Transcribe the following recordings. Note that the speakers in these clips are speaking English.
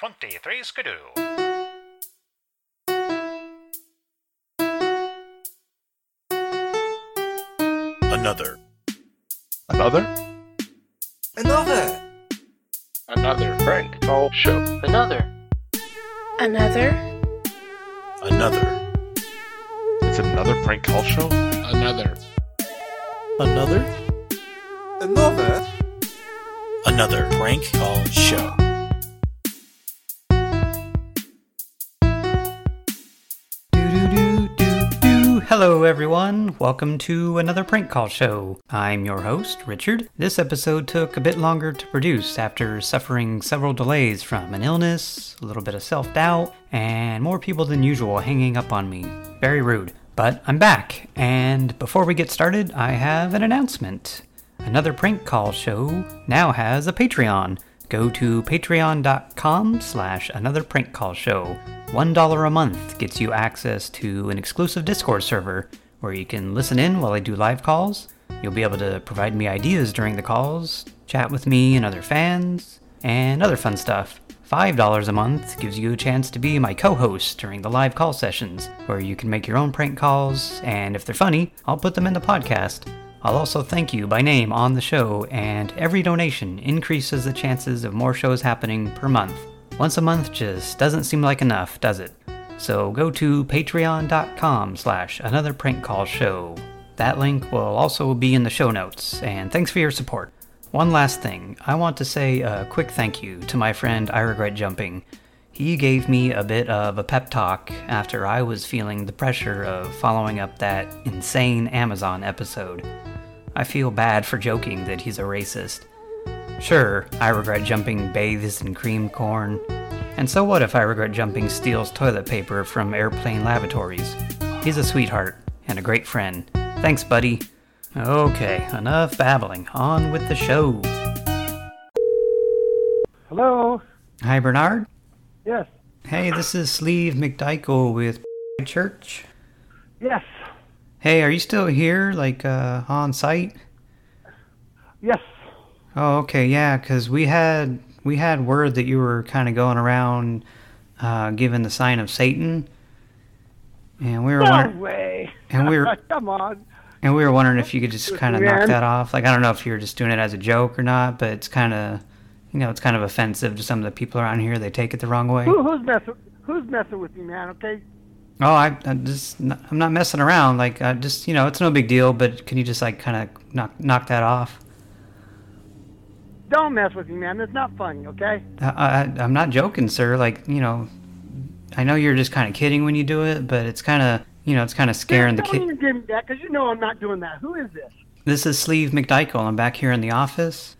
23 Skidoo. Another. Another? Another! Another prank call show. Another. Another? Another. It's another prank call show? Another. Another. Another? Another prank call show. Hello, everyone. Welcome to another prank call show. I'm your host, Richard. This episode took a bit longer to produce after suffering several delays from an illness, a little bit of self doubt, and more people than usual hanging up on me. Very rude. But I'm back, and before we get started, I have an announcement. Another prank call show now has a Patreon. Go to patreon.com slash another prank call show. $1 a month gets you access to an exclusive Discord server where you can listen in while I do live calls. You'll be able to provide me ideas during the calls, chat with me and other fans, and other fun stuff. $5 a month gives you a chance to be my co host during the live call sessions, where you can make your own prank calls, and if they're funny, I'll put them in the podcast. I'll also thank you by name on the show, and every donation increases the chances of more shows happening per month. Once a month just doesn't seem like enough, does it? So go to patreon.com slash another prank call show. That link will also be in the show notes, and thanks for your support. One last thing, I want to say a quick thank you to my friend I Regret Jumping. He gave me a bit of a pep talk after I was feeling the pressure of following up that insane Amazon episode. I feel bad for joking that he's a racist. Sure, I regret jumping bathes in cream corn. And so what if I regret jumping steals toilet paper from airplane lavatories? He's a sweetheart and a great friend. Thanks, buddy. Okay, enough babbling. On with the show. Hello. Hi, Bernard. Yes. Hey, this is Sleeve McDykel with Church. Yes. Hey, are you still here, like, uh, on site? Yes. Oh, okay, yeah, 'cause we had we had word that you were kind of going around uh, giving the sign of Satan, and we were No wondering, way. and we were Come on. and we were wondering if you could just kind of knock that off. Like, I don't know if you were just doing it as a joke or not, but it's kind of, you know, it's kind of offensive to some of the people around here. They take it the wrong way. Who, who's messing? Who's messing with you, man? Okay. Oh, I, I just I'm not messing around. Like, I just you know, it's no big deal. But can you just like kind of knock knock that off? Don't mess with me, man. It's not funny. Okay. I, I, I'm not joking, sir. Like, you know, I know you're just kind of kidding when you do it, but it's kind of, you know, it's kind of scaring the Don't kid. even give me that, because you know I'm not doing that. Who is this? This is Sleeve McDykel. I'm back here in the office.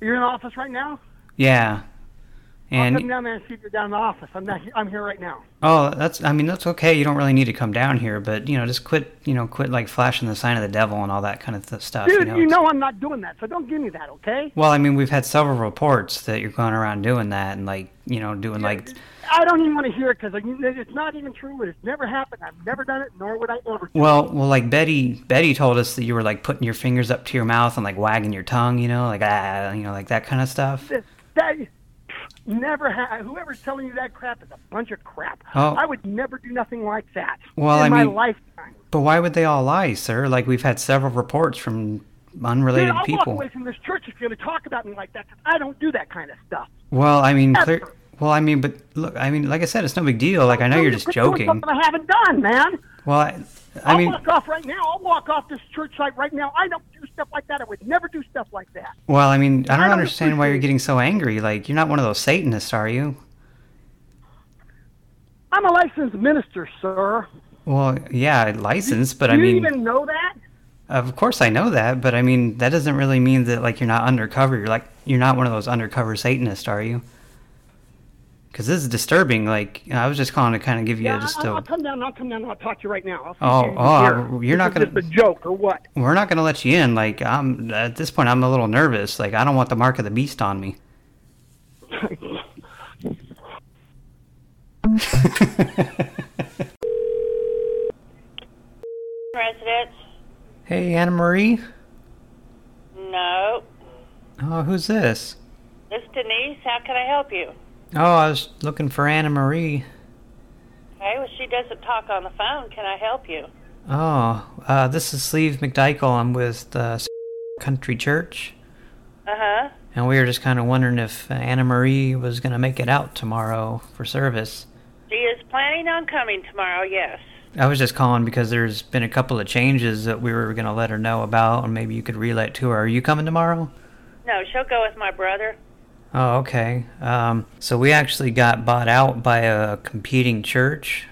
You're in the office right now. Yeah. And I'll come down there and see if you're down in the office. I'm not. I'm here right now. oh, that's I mean that's okay. You don't really need to come down here, but you know, just quit, you know, quit like flashing the sign of the devil and all that kind of th- stuff. Dude, you know, you know I'm not doing that, so don't give me that, okay? Well, I mean, we've had several reports that you're going around doing that and like, you know, doing like I don't even want to hear it because it's not even true. It's never happened. I've never done it, nor would I ever. Well, well, like Betty, Betty told us that you were like putting your fingers up to your mouth and like wagging your tongue, you know, like ah, you know, like that kind of stuff. it. That never ha- Whoever's telling you that crap is a bunch of crap. Oh. I would never do nothing like that Well, in I my mean- lifetime. But why would they all lie, sir? Like we've had several reports from Dude, unrelated I'll walk people. away from this church if you're going to talk about me like that. 'cause I don't do that kind of stuff. Well, I mean, clear. Well, I mean, but look, I mean, like I said, it's no big deal. Like I know you're just joking. Something I haven't done, man. Well, I, I I'll walk off right now. I'll walk off this church site right now. I don't do stuff like that. I would never do stuff like that. well, I mean, I don't, I don't understand why you're getting so angry. Like you're not one of those Satanists, are you? I'm a licensed minister, sir. Well, yeah, licensed, but do I mean, you even know that? Of course I know that, but I mean that doesn't really mean that like you're not undercover. You're like you're not one of those undercover Satanists, are you? Because this is disturbing. Like I was just calling to kind of give you Yeah, just I'll, I'll a. come down. I'll come down. and I'll talk to you right now. I'll Oh, you oh, here. you're not This is gonna- just a joke or what? We're not gonna let you in. Like I'm at this point, I'm a little nervous. Like I don't want the mark of the beast on me. Residents? Hey, Anna Marie. No. Oh, who's this? This is Denise. How can I help you? Oh, I was looking for Anna Marie. Hey, well, she doesn't talk on the phone. Can I help you? Oh, uh, this is Sleeve McDykel. I'm with the Country Church. Uh-huh. And we were just kind of wondering if Anna Marie was going to make it out tomorrow for service. She is planning on coming tomorrow, yes. I was just calling because there's been a couple of changes that we were going to let her know about, and maybe you could relay it to her. Are you coming tomorrow? No, she'll go with my brother. Oh, okay. Um, so we actually got bought out by a competing church.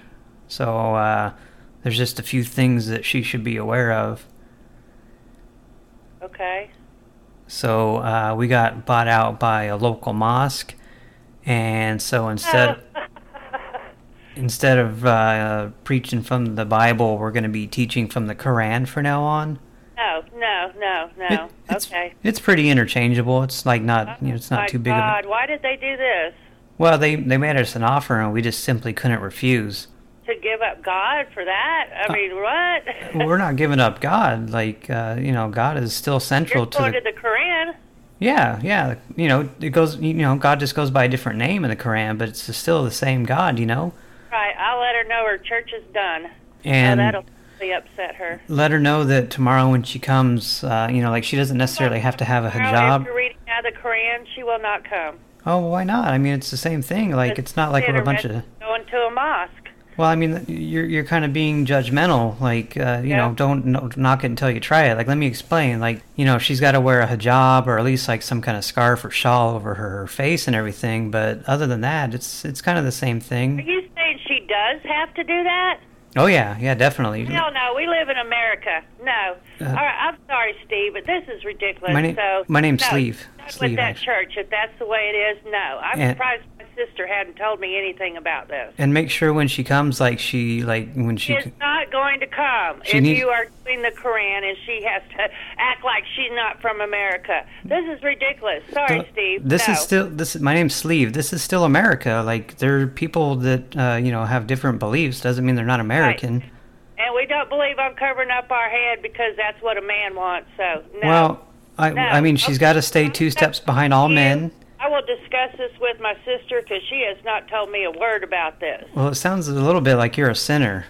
So uh, there's just a few things that she should be aware of. Okay. So uh, we got bought out by a local mosque, and so instead instead of uh, preaching from the Bible, we're going to be teaching from the Quran from now on. No, no, no, no. It- it's, okay. It's pretty interchangeable. It's like not, you know, it's not My too big of a God, why did they do this? Well, they, they made us an offer, and we just simply couldn't refuse. To give up God for that? Uh, I mean, what? We're not giving up God. Like, uh, you know, God is still central You're to the... to the Quran. Yeah, yeah. You know, it goes, you know, God just goes by a different name in the Quran, but it's still the same God, you know? Right, I'll let her know her church is done. And... oh, that'll upset her. let her know that tomorrow when she comes, uh, you know, like she doesn't necessarily have to have a hijab. After reading out of the Quran, she will not come. Oh, why not? I mean, it's the same thing. Like, it's not like we're a bunch of. Going to a mosque. Well, I mean, you're you're kind of being judgmental. Like, uh, you Yeah. know, don't no, knock it until you try it. Like, let me explain. Like, you know, she's got to wear a hijab or at least like some kind of scarf or shawl over her face and everything. But other than that, it's it's kind of the same thing. Are you saying she does have to do that? Oh yeah, yeah, definitely. Hell no, we live in America. No. Uh, All right, I'm sorry, Steve, but this is ridiculous. My name- so my name's no, Sleeve. not Sleeve, with that actually. church, if that's the way it is, no. I'm And- surprised sister hadn't told me anything about this. And make sure when she comes, like she like when she. She is not going to come if needs- you are doing the Quran and she has to act like she's not from America. This is ridiculous. Sorry, Uh, Steve. This no. is still this. Is, my name's Sleeve. This is still America. Like there are people that uh, you know have different beliefs. Doesn't mean they're not American. And we don't believe I'm covering up our head because that's what a man wants. So no. Well, I No. I mean she's got to stay two steps behind all men. I will discuss this with my sister because she has not told me a word about this. Well, it sounds a little bit like you're a sinner.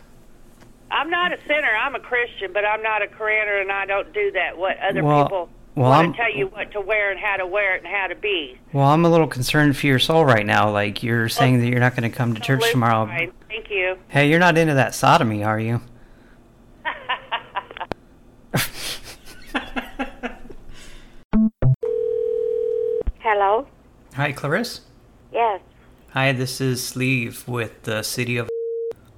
I'm not a sinner. I'm a Christian, but I'm not a Quraner, and I don't do that. What other Well- people well, want I'm- to tell you what to wear and how to wear it and how to be. Well, I'm a little concerned for your soul right now. Like you're oh, saying that you're not going to come to church tomorrow. fine. Thank you. Hey, you're not into that sodomy, are you? Hello. Hi, Clarisse. Yes. Hi, this is Sleeve with the city of.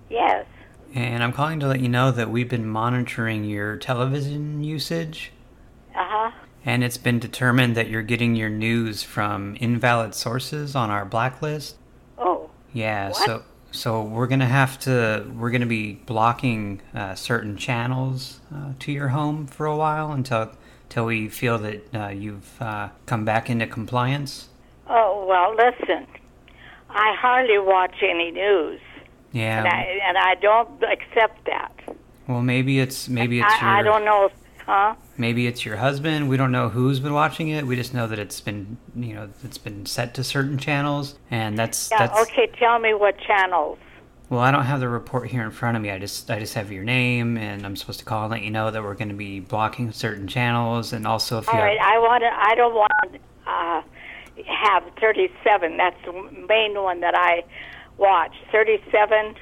Yes. And I'm calling to let you know that we've been monitoring your television usage. Uh huh. And it's been determined that you're getting your news from invalid sources on our blacklist. Oh. Yeah, What? so so we're gonna have to we're gonna be blocking uh, certain channels uh, to your home for a while until until we feel that uh, you've uh, come back into compliance. Well, listen. I hardly watch any news, Yeah. and, I, and I don't accept that. well, maybe it's maybe it's your I, I don't know, huh? maybe it's your husband. We don't know who's been watching it. We just know that it's been you know it's been set to certain channels, and that's Yeah, that's okay, tell me what channels. Well, I don't have the report here in front of me. I just I just have your name, and I'm supposed to call and let you know that we're going to be blocking certain channels, and also if you All have, right, I want to, I don't want uh, have 37. That's the main one that I watch. 37.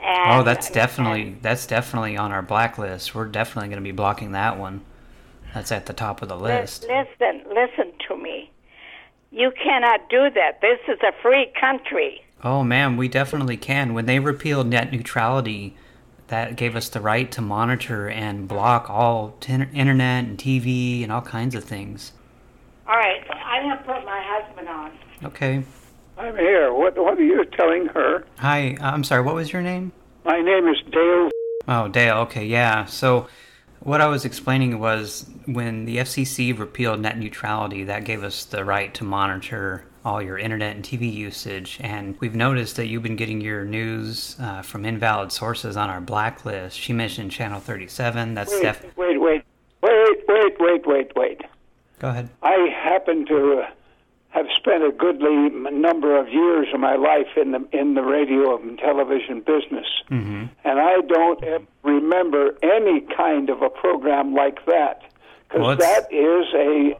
And, oh, that's definitely that's definitely on our blacklist. We're definitely going to be blocking that one. That's at the top of the list. Listen, listen to me. You cannot do that. This is a free country. Oh, ma'am, we definitely can. When they repealed net neutrality, that gave us the right to monitor and block all internet and TV and all kinds of things. All right, I'm going to put my husband on. Okay. I'm here. What What are you telling her? Hi, uh, I'm sorry. What was your name? My name is Dale. Oh, Dale. Okay, yeah. So, what I was explaining was when the FCC repealed net neutrality, that gave us the right to monitor all your internet and TV usage. And we've noticed that you've been getting your news uh, from invalid sources on our blacklist. She mentioned Channel 37. That's Wait, def. wait, wait, wait, wait, wait, wait, wait. Go ahead. I happen to I've spent a goodly number of years of my life in the in the radio and television business, hmm and I don't remember any kind of a program like that because Well, that is a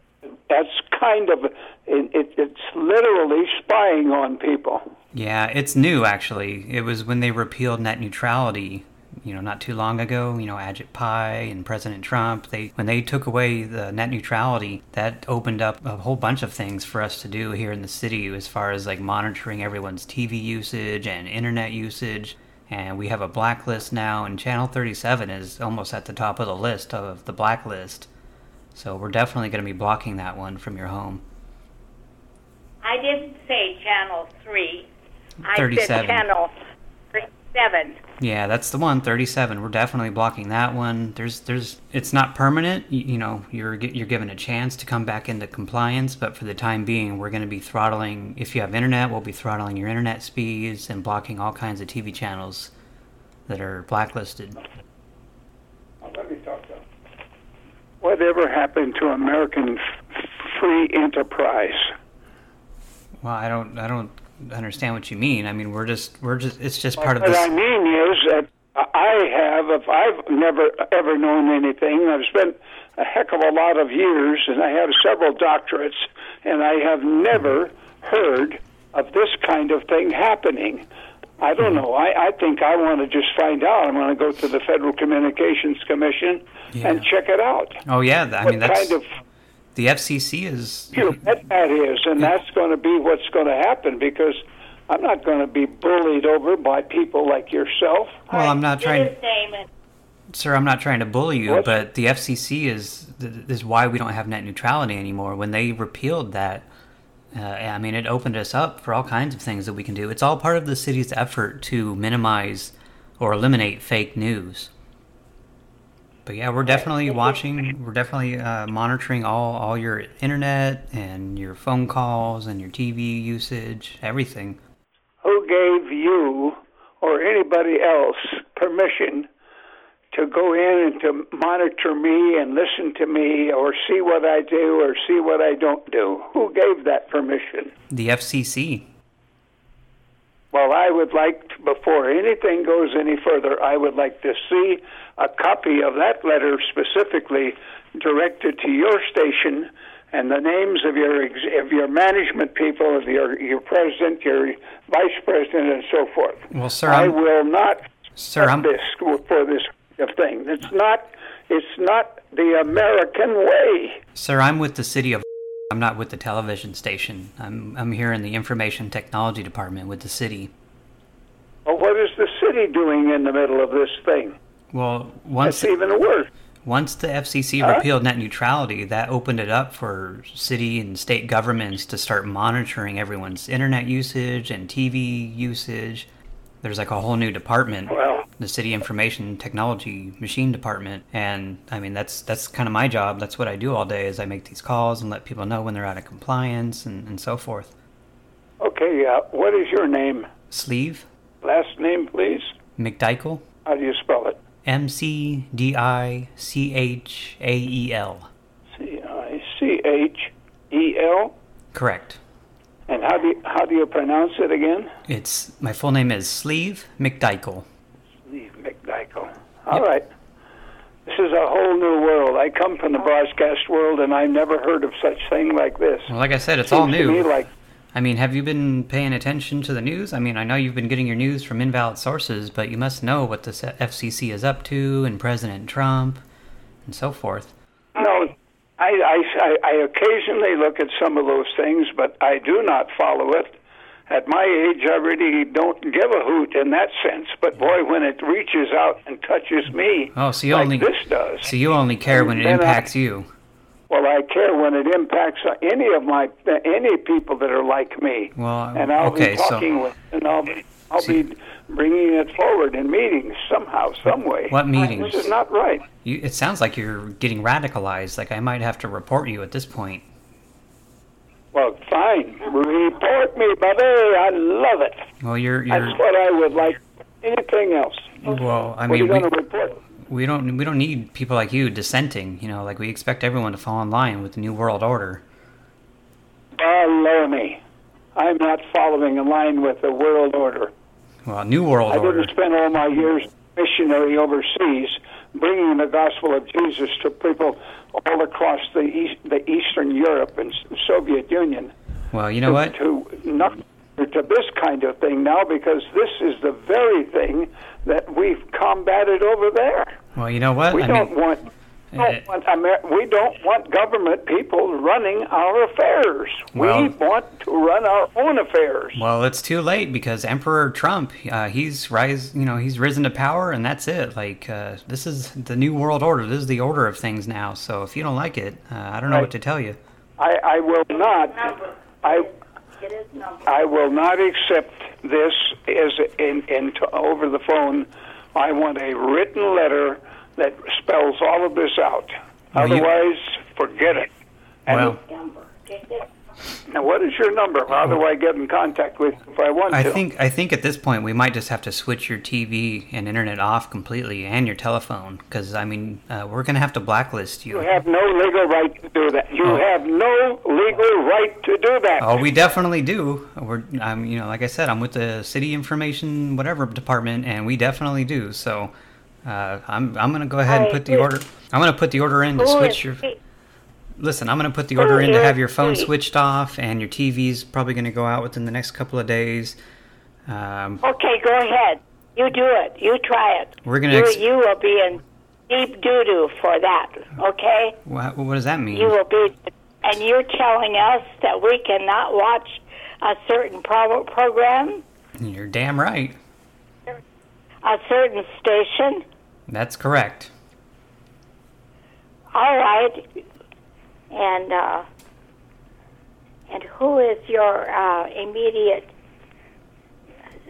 that's kind of it, it's literally spying on people. Yeah, it's new actually. It was when they repealed net neutrality, you know, not too long ago. You know, Ajit Pai and President Trump. They when they took away the net neutrality, that opened up a whole bunch of things for us to do here in the city, as far as like monitoring everyone's TV usage and internet usage. And we have a blacklist now, and Channel 37 is almost at the top of the list of the blacklist. So we're definitely going to be blocking that one from your home. I didn't say channel three. I 37. said channel seven. Yeah, that's the one. Thirty-seven. We're definitely blocking that one. There's, there's. It's not permanent. You, you know, you're you're given a chance to come back into compliance, but for the time being, we're going to be throttling. If you have internet, we'll be throttling your internet speeds and blocking all kinds of TV channels that are blacklisted. Let me talk to Whatever happened to American free enterprise? Well, I don't, I don't understand what you mean. I mean, we're just, we're just. It's just part of this. What. I mean is that I have, if I've never ever known anything, I've spent a heck of a lot of years, and I have several doctorates, and I have never heard of this kind of thing happening. I don't know. I, I think I want to just find out. I want to go to the Federal Communications Commission and check it out. Oh yeah, I what mean that's kind of the FCC is. you bet that is, and that's going to be what's going to happen because I'm not going to be bullied over by people like yourself. Well, I'm not trying. His Sir, I'm not trying to bully you, What? but the FCC is is why we don't have net neutrality anymore. When they repealed that, uh, I mean, it opened us up for all kinds of things that we can do. It's all part of the city's effort to minimize or eliminate fake news. But yeah, we're definitely watching. We're definitely uh, monitoring all all your internet and your phone calls and your TV usage, everything. Who gave you or anybody else permission to go in and to monitor me and listen to me or see what I do or see what I don't do? Who gave that permission? The FCC. Well, I would like, to, before anything goes any further, I would like to see a copy of that letter specifically directed to your station and the names of your ex- of your management people, of your your president, your vice president, and so forth. Well, sir, I I'm, will not sir, I'm, this for this kind of thing. It's not it's not the American way. Sir, I'm with the city of. I'm not with the television station. I'm I'm here in the information technology department with the city. Well, what is the city doing in the middle of this thing? Well, once That's even worse. once the FCC Huh? repealed net neutrality, that opened it up for city and state governments to start monitoring everyone's internet usage and TV usage. There's like a whole new department, Well, the city information technology machine department, and I mean that's that's kind of my job. That's what I do all day is I make these calls and let people know when they're out of compliance and, and so forth. okay. Uh, what is your name? Sleeve Last name, please. McDykel. How do you spell it? M C D I C H A E L. C I C H E L. Correct. And how do you, how do you pronounce it again? It's my full name is Sleeve McDykel. Steve McDykel. All right. This is a whole new world. I come from the broadcast world, and I've never heard of such thing like this. Well, like I said, it's all Seems to me new. like I mean, have you been paying attention to the news? I mean, I know you've been getting your news from invalid sources, but you must know what the FCC is up to and President Trump and so forth. no. I, I, I, I occasionally look at some of those things, but I do not follow it. At my age, I really don't give a hoot in that sense. But boy, when it reaches out and touches me, Oh, so you like only this does, so you only care when it Then I- impacts you. Well, I care when it impacts any of my any people that are like me. Well, and I'll okay, be so talking with, and I'll be, I'll See- be bringing it forward in meetings somehow, some way. What meetings? This is not right. you, it sounds like you're getting radicalized. Like I might have to report you at this point. Well, fine. Report me, buddy. I love it. Well, you're you're That's what I would like. Anything else? well. I what are you mean, we, going to report? We don't we don't need people like you dissenting. You know, like we expect everyone to fall in line with the new world order. baloney. I'm not following in line with the world order. Well, New World I Order. didn't spend all my years missionary overseas bringing the gospel of Jesus to people all across the east, the Eastern Europe and Soviet Union. Well, you know what? To not to this kind of thing now because this is the very thing that we've combated over there. Well, you know what? We I don't mean, want. Don't want Amer- we don't want government people running our affairs. Well- we want to run our own affairs. well, it's too late because Emperor Trump, uh, he's rise, you know, he's risen to power, and that's it. Like, uh, this is the new world order. This is the order of things now. So if you don't like it, uh, I don't know what to tell you. I, I will not. I Get his number. I will not accept this as in, in over the phone. I want a written letter that spells all of this out. Well, you- Otherwise, forget it. And Well, Number. Get this. Now, what is your number? How do I get in contact with you if I want I to? think I think at this point we might just have to switch your TV and internet off completely, and your telephone, because I mean, uh, we're gonna have to blacklist you. you have no legal right to do that. You Oh. have no legal right to do that. Oh, we definitely do. We're, I'm, you know, like I said, I'm with the city information whatever department, and we definitely do. So, uh, I'm, I'm gonna go ahead and put the order. I'm gonna put the order in to switch your. Listen, I'm gonna put the order in to have your phone switched off, and your TV's probably gonna go out within the next couple of days. Um, Okay, go ahead. You do it. You try it. We're gonna You, you will be in deep doo doo for that. Okay. what, what does that mean? You will be, and you're telling us that we cannot watch a certain pro- program, You're damn right. a certain station. That's correct. All right. And uh, and who is your uh, immediate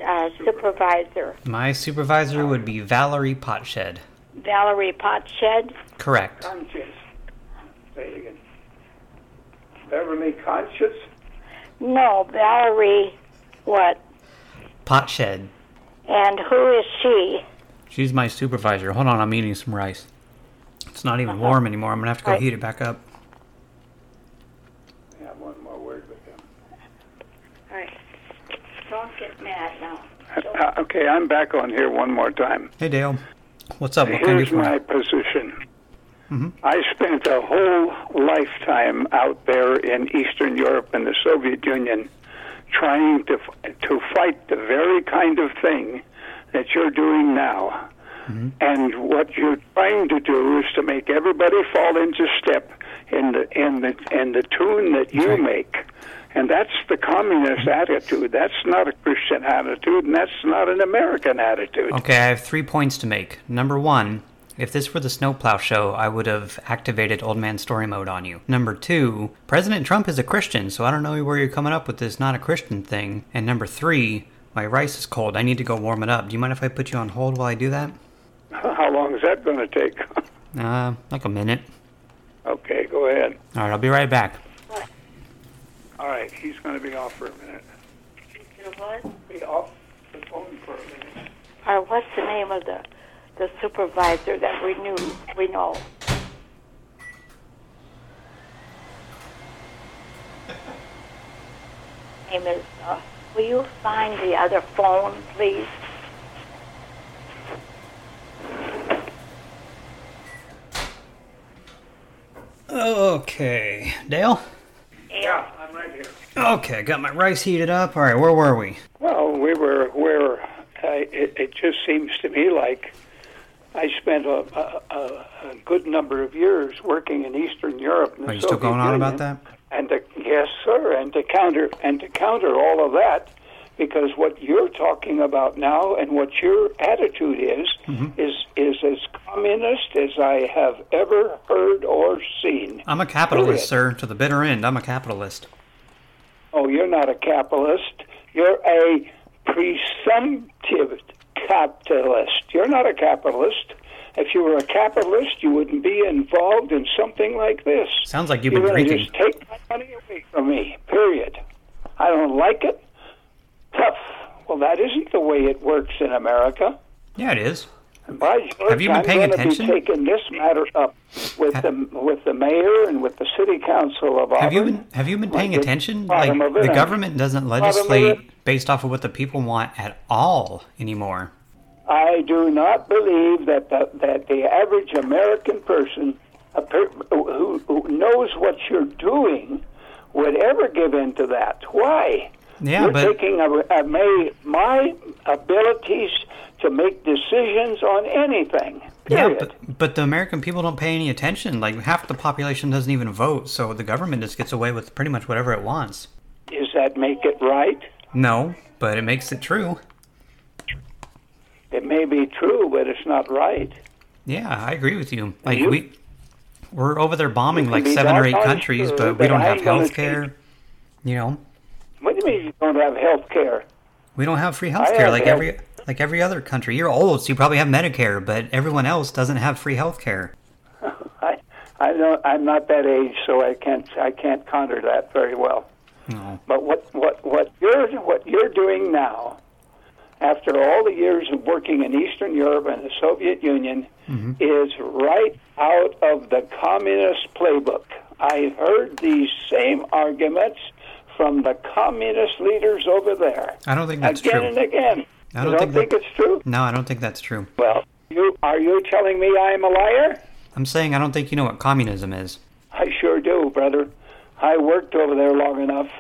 uh, supervisor? My supervisor would be Valerie Potshed. Valerie Potshed. Correct. Conscience. Say it again. Beverly Conscience? No, Valerie. What? Potshed. And who is she? She's my supervisor. Hold on, I'm eating some rice. It's not even warm anymore. I'm gonna have to go Right. heat it back up. I have one more word with them. All right. Don't get mad now. Uh, okay, I'm back on here one more time. Hey Dale, what's up? What can I do Here's you? my position. I spent a whole lifetime out there in Eastern Europe and the Soviet Union trying to f- to fight the very kind of thing that you're doing now. And what you're trying to do is to make everybody fall into step in the in the in the tune that you right. make. And that's the communist attitude. That's not a Christian attitude, and that's not an American attitude. Okay, I have three points to make. Number one, if this were the snowplow show, I would have activated Old Man Story Mode on you. Number two, President Trump is a Christian, so I don't know where you're coming up with this not a Christian thing. And number three, my rice is cold. I need to go warm it up. Do you mind if I put you on hold while I do that? How long is that going to take? Uh, like a minute. okay, go ahead. All right, I'll be right back. All right, he's going to be off for a minute. You know What? Be off the phone for a minute. Or what's the name of the the supervisor that we knew we know? Name is. Uh, will you find the other phone, please? Okay, Dale? Yeah, I'm right here. Okay, got my rice heated up. All right, where were we? Well, we were where uh, it, it just seems to me like I spent a, a, a, good number of years working in Eastern Europe. The Are you still going on about that? And to, yes, sir, and to counter and to counter all of that, because what you're talking about now and what your attitude is Mm-hmm. is is as communist as I have ever heard or seen. I'm a capitalist, Period. sir, to the bitter end. I'm a capitalist. Oh, you're not a capitalist. You're a presumptive capitalist. You're not a capitalist. If you were a capitalist, you wouldn't be involved in something like this. Sounds like you've You're been drinking. just take my money away from me. Period. I don't like it. Tough. Well, that isn't the way it works in America. Yeah, it is. And by George, Have you been I'm paying attention? be taking this matter up with Ha- the with the mayor and with the city council of Auburn. Have you been Have you been paying Like, attention? Like bottom of it, the government doesn't legislate based off of what the people want at all anymore. I do not believe that the, that the average American person who, who knows what you're doing would ever give in to that. Why? Yeah, You're but taking a, a, my, my abilities to make decisions on anything. yeah, but, but the American people don't pay any attention. Like half the population doesn't even vote, so the government just gets away with pretty much whatever it wants. Does that make it right? No, but it makes it true. It may be true, but it's not right. Yeah, I agree with you. Like you- we we're over there bombing like seven or eight countries, sure but we don't have health care. You know, What do you mean you don't have health care? we don't have free health care like health- every like every other country. You're old, so you probably have Medicare, but everyone else doesn't have free health care. I, I don't, I'm not that age, so I can't, I can't counter that very well. No. But what, what, what you're, what you're doing now, after all the years of working in Eastern Europe and the Soviet Union, mm-hmm. is right out of the communist playbook. I heard these same arguments from the communist leaders over there I don't think that's again true. Again and again. I don't don't think think, it's true? No, I don't think that's true. Well, you are you telling me I'm a liar? I'm saying I don't think you know what communism is. I sure do, brother. I worked over there long enough.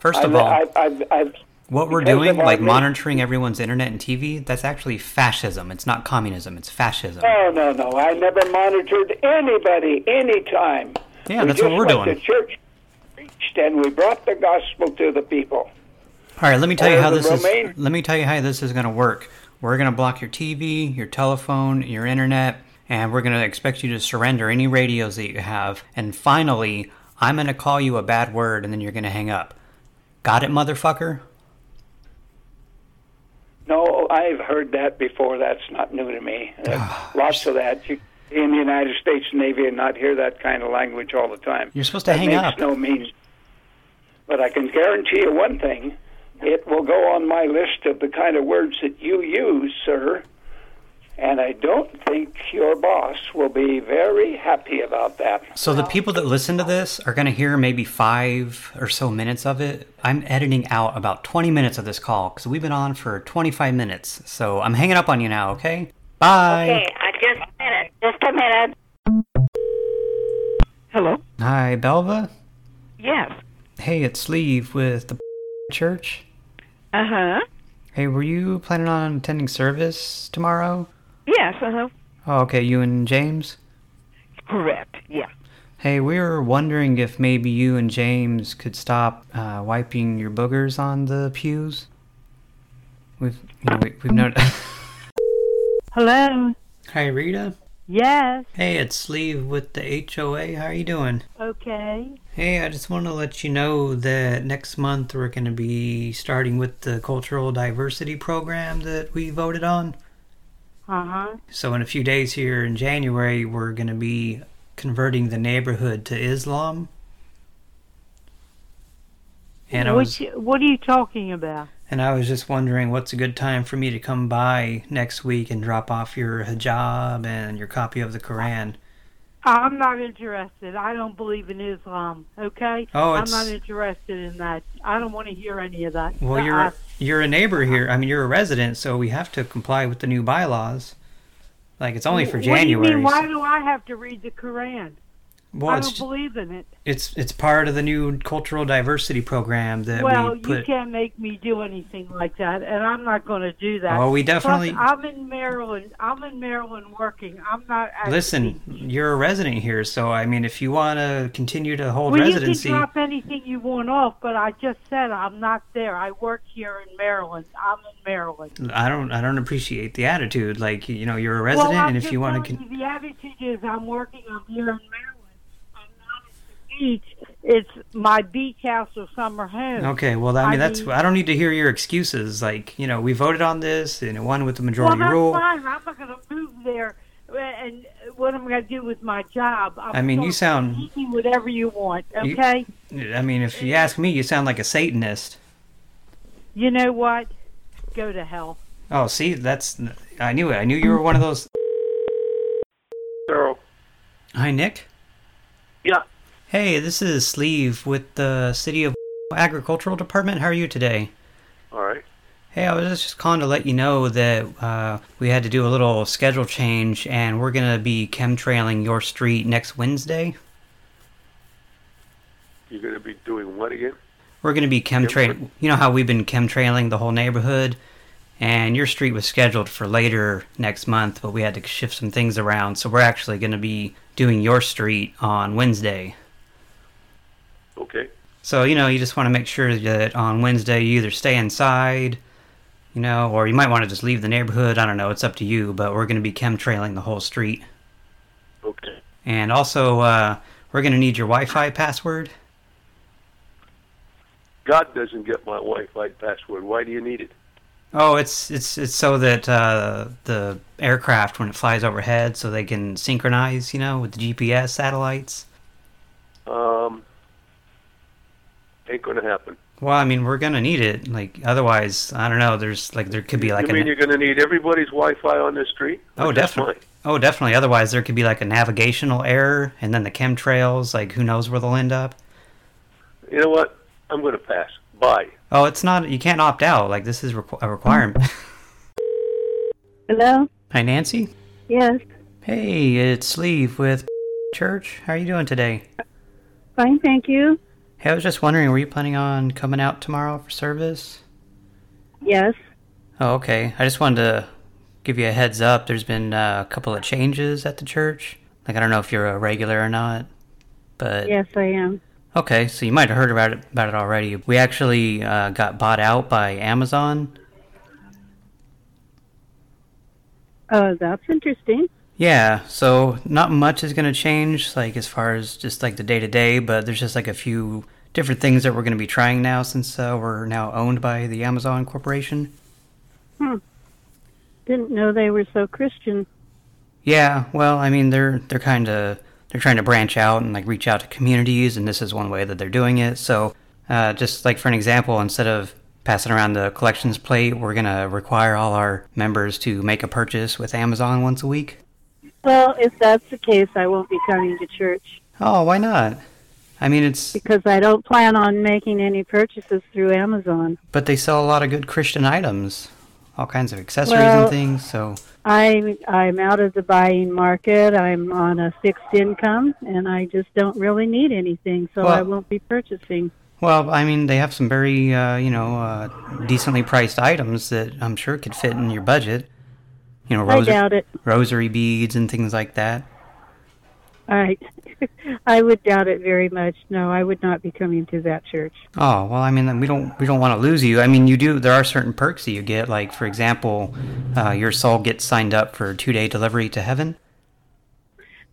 First I've, of all, I've, I've, I've, what we're doing, like monitoring everyone's internet and TV, that's actually fascism. It's not communism. It's fascism. no, no, no. I never monitored anybody anytime. Yeah, we that's what we're doing. To church, preached, and we brought the gospel to the people. All right, let me tell you how this Romaine- is. Let me tell you how this is going to work. We're going to block your TV, your telephone, your internet, and we're going to expect you to surrender any radios that you have. And finally, I'm going to call you a bad word, and then you're going to hang up. Got it, motherfucker? No, I've heard that before. That's not new to me. Uh, lots of that. You, in the United States Navy and not hear that kind of language all the time. You're supposed to that hang makes up. no means. But I can guarantee you one thing: it will go on my list of the kind of words that you use, sir. And I don't think your boss will be very happy about that. So the people that listen to this are going to hear maybe five or so minutes of it. I'm editing out about 20 minutes of this call because we've been on for 25 minutes. So I'm hanging up on you now, okay? Bye. Okay, I just a minute. Just a minute. Hello? Hi, Belva. Yes. Hey, it's Sleeve with the church. Uh huh. Hey, were you planning on attending service tomorrow? Yes, uh huh. Oh, okay, you and James? Correct. Yeah. Hey, we were wondering if maybe you and James could stop uh, wiping your boogers on the pews. We've, you know, we, we've noticed. Hello. Hi, Rita. Yes. Hey, it's Sleeve with the HOA. How are you doing? Okay. Hey, I just want to let you know that next month we're going to be starting with the cultural diversity program that we voted on. Uh huh. So, in a few days here in January, we're going to be converting the neighborhood to Islam. And I was what are you talking about? And I was just wondering what's a good time for me to come by next week and drop off your hijab and your copy of the Quran. I'm not interested. I don't believe in Islam. Okay. Oh, I'm not interested in that. I don't want to hear any of that. Well, you're uh-uh. you're a neighbor here. I mean, you're a resident, so we have to comply with the new bylaws. Like it's only for What do you January. mean? Why do I have to read the Quran? Well, I don't believe in it. it's it's part of the new cultural diversity program that well, we you can't make me do anything like that, and I'm not going to do that. Oh, we Plus, definitely- I'm in Maryland. I'm in Maryland working. I'm not. Listen, you're a resident here, so I mean, if you want to continue to hold well, residency, you can drop anything you want off, but I just said I'm not there. I work here in Maryland. I'm in Maryland. I don't I don't appreciate the attitude. Like you know, you're a resident, well, and if you want to, you, the attitude is I'm working. I'm here in Maryland. I'm not at the beach. It's my beach house or summer home. okay, well, I mean, that's mean- I don't need to hear your excuses. Like you know, we voted on this and it won with the majority well, that's rule. fine. I'm not going to move there. And what am I going to do with my job? I'm I mean, you sound- eating whatever you want. You- Okay. I mean, if you ask me, you sound like a Satanist. You know what? Go to hell. Oh, see, that's I knew it. I knew you were one of those. Daryl. Hi, Nick. Yeah. Hey, this is Sleeve with the City of Agricultural Department. How are you today? All right. Hey, I was just calling to let you know that uh, we had to do a little schedule change, and we're gonna be chemtrailing your street next Wednesday. You're going to be doing what again? We're gonna be chemtrailing. You know how we've been chemtrailing the whole neighborhood, and your street was scheduled for later next month, but we had to shift some things around. So we're actually gonna be doing your street on Wednesday. Okay. So, you know, you just want to make sure that on Wednesday you either stay inside, you know, or you might want to just leave the neighborhood. I don't know. It's up to you, but we're going to be chemtrailing the whole street. Okay. And also, uh, we're going to need your Wi Fi password. God doesn't get my Wi-Fi password. Why do you need it? Oh, it's it's it's so that uh, the aircraft, when it flies overhead, so they can synchronize, you know, with the GPS satellites. Um, ain't going to happen. Well, I mean, we're gonna need it. Like, otherwise, I don't know. There's like there could be like you a mean you're going to need everybody's Wi-Fi on this street? Oh, definitely. Oh, definitely. Otherwise, there could be like a navigational error, and then the chemtrails, like who knows where they'll end up. You know what? I'm going to pass. Bye. Oh, it's not. You can't opt out. Like this is requ- a requirement. Hello? Hi, Nancy. Yes. Hey, it's Sleeve with Church. How are you doing today? Fine, thank you. Hey, I was just wondering, were you planning on coming out tomorrow for service? Yes. Oh, okay. I just wanted to give you a heads up. There's been uh, a couple of changes at the church. Like I don't know if you're a regular or not, but Yes, I am. Okay, so you might have heard about it about it already. We actually uh, got bought out by Amazon. Oh, that's interesting. Yeah, so not much is going to change, like as far as just like the day to day, but there's just like a few different things that we're going to be trying now since uh, we're now owned by the Amazon Corporation. Hmm. Didn't know they were so Christian. Yeah, well, I mean they're they're kind of they're trying to branch out and like reach out to communities, and this is one way that they're doing it. So, uh, just like for an example, instead of passing around the collections plate, we're gonna require all our members to make a purchase with Amazon once a week. Well, if that's the case, I won't be coming to church Oh, why not? I mean, it's because I don't plan on making any purchases through Amazon. but they sell a lot of good Christian items, all kinds of accessories Well- and things. So, I I'm out of the buying market. I'm on a fixed income, and I just don't really need anything, so I won't be purchasing. well, I mean, they have some very uh, you know uh, decently priced items that I'm sure could fit in your budget. You know, I rosary, doubt it. rosary beads and things like that. I I would doubt it very much. No, I would not be coming to that church. Oh well, I mean, we don't we don't want to lose you. I mean, you do. There are certain perks that you get, like for example, uh, your soul gets signed up for two day delivery to heaven.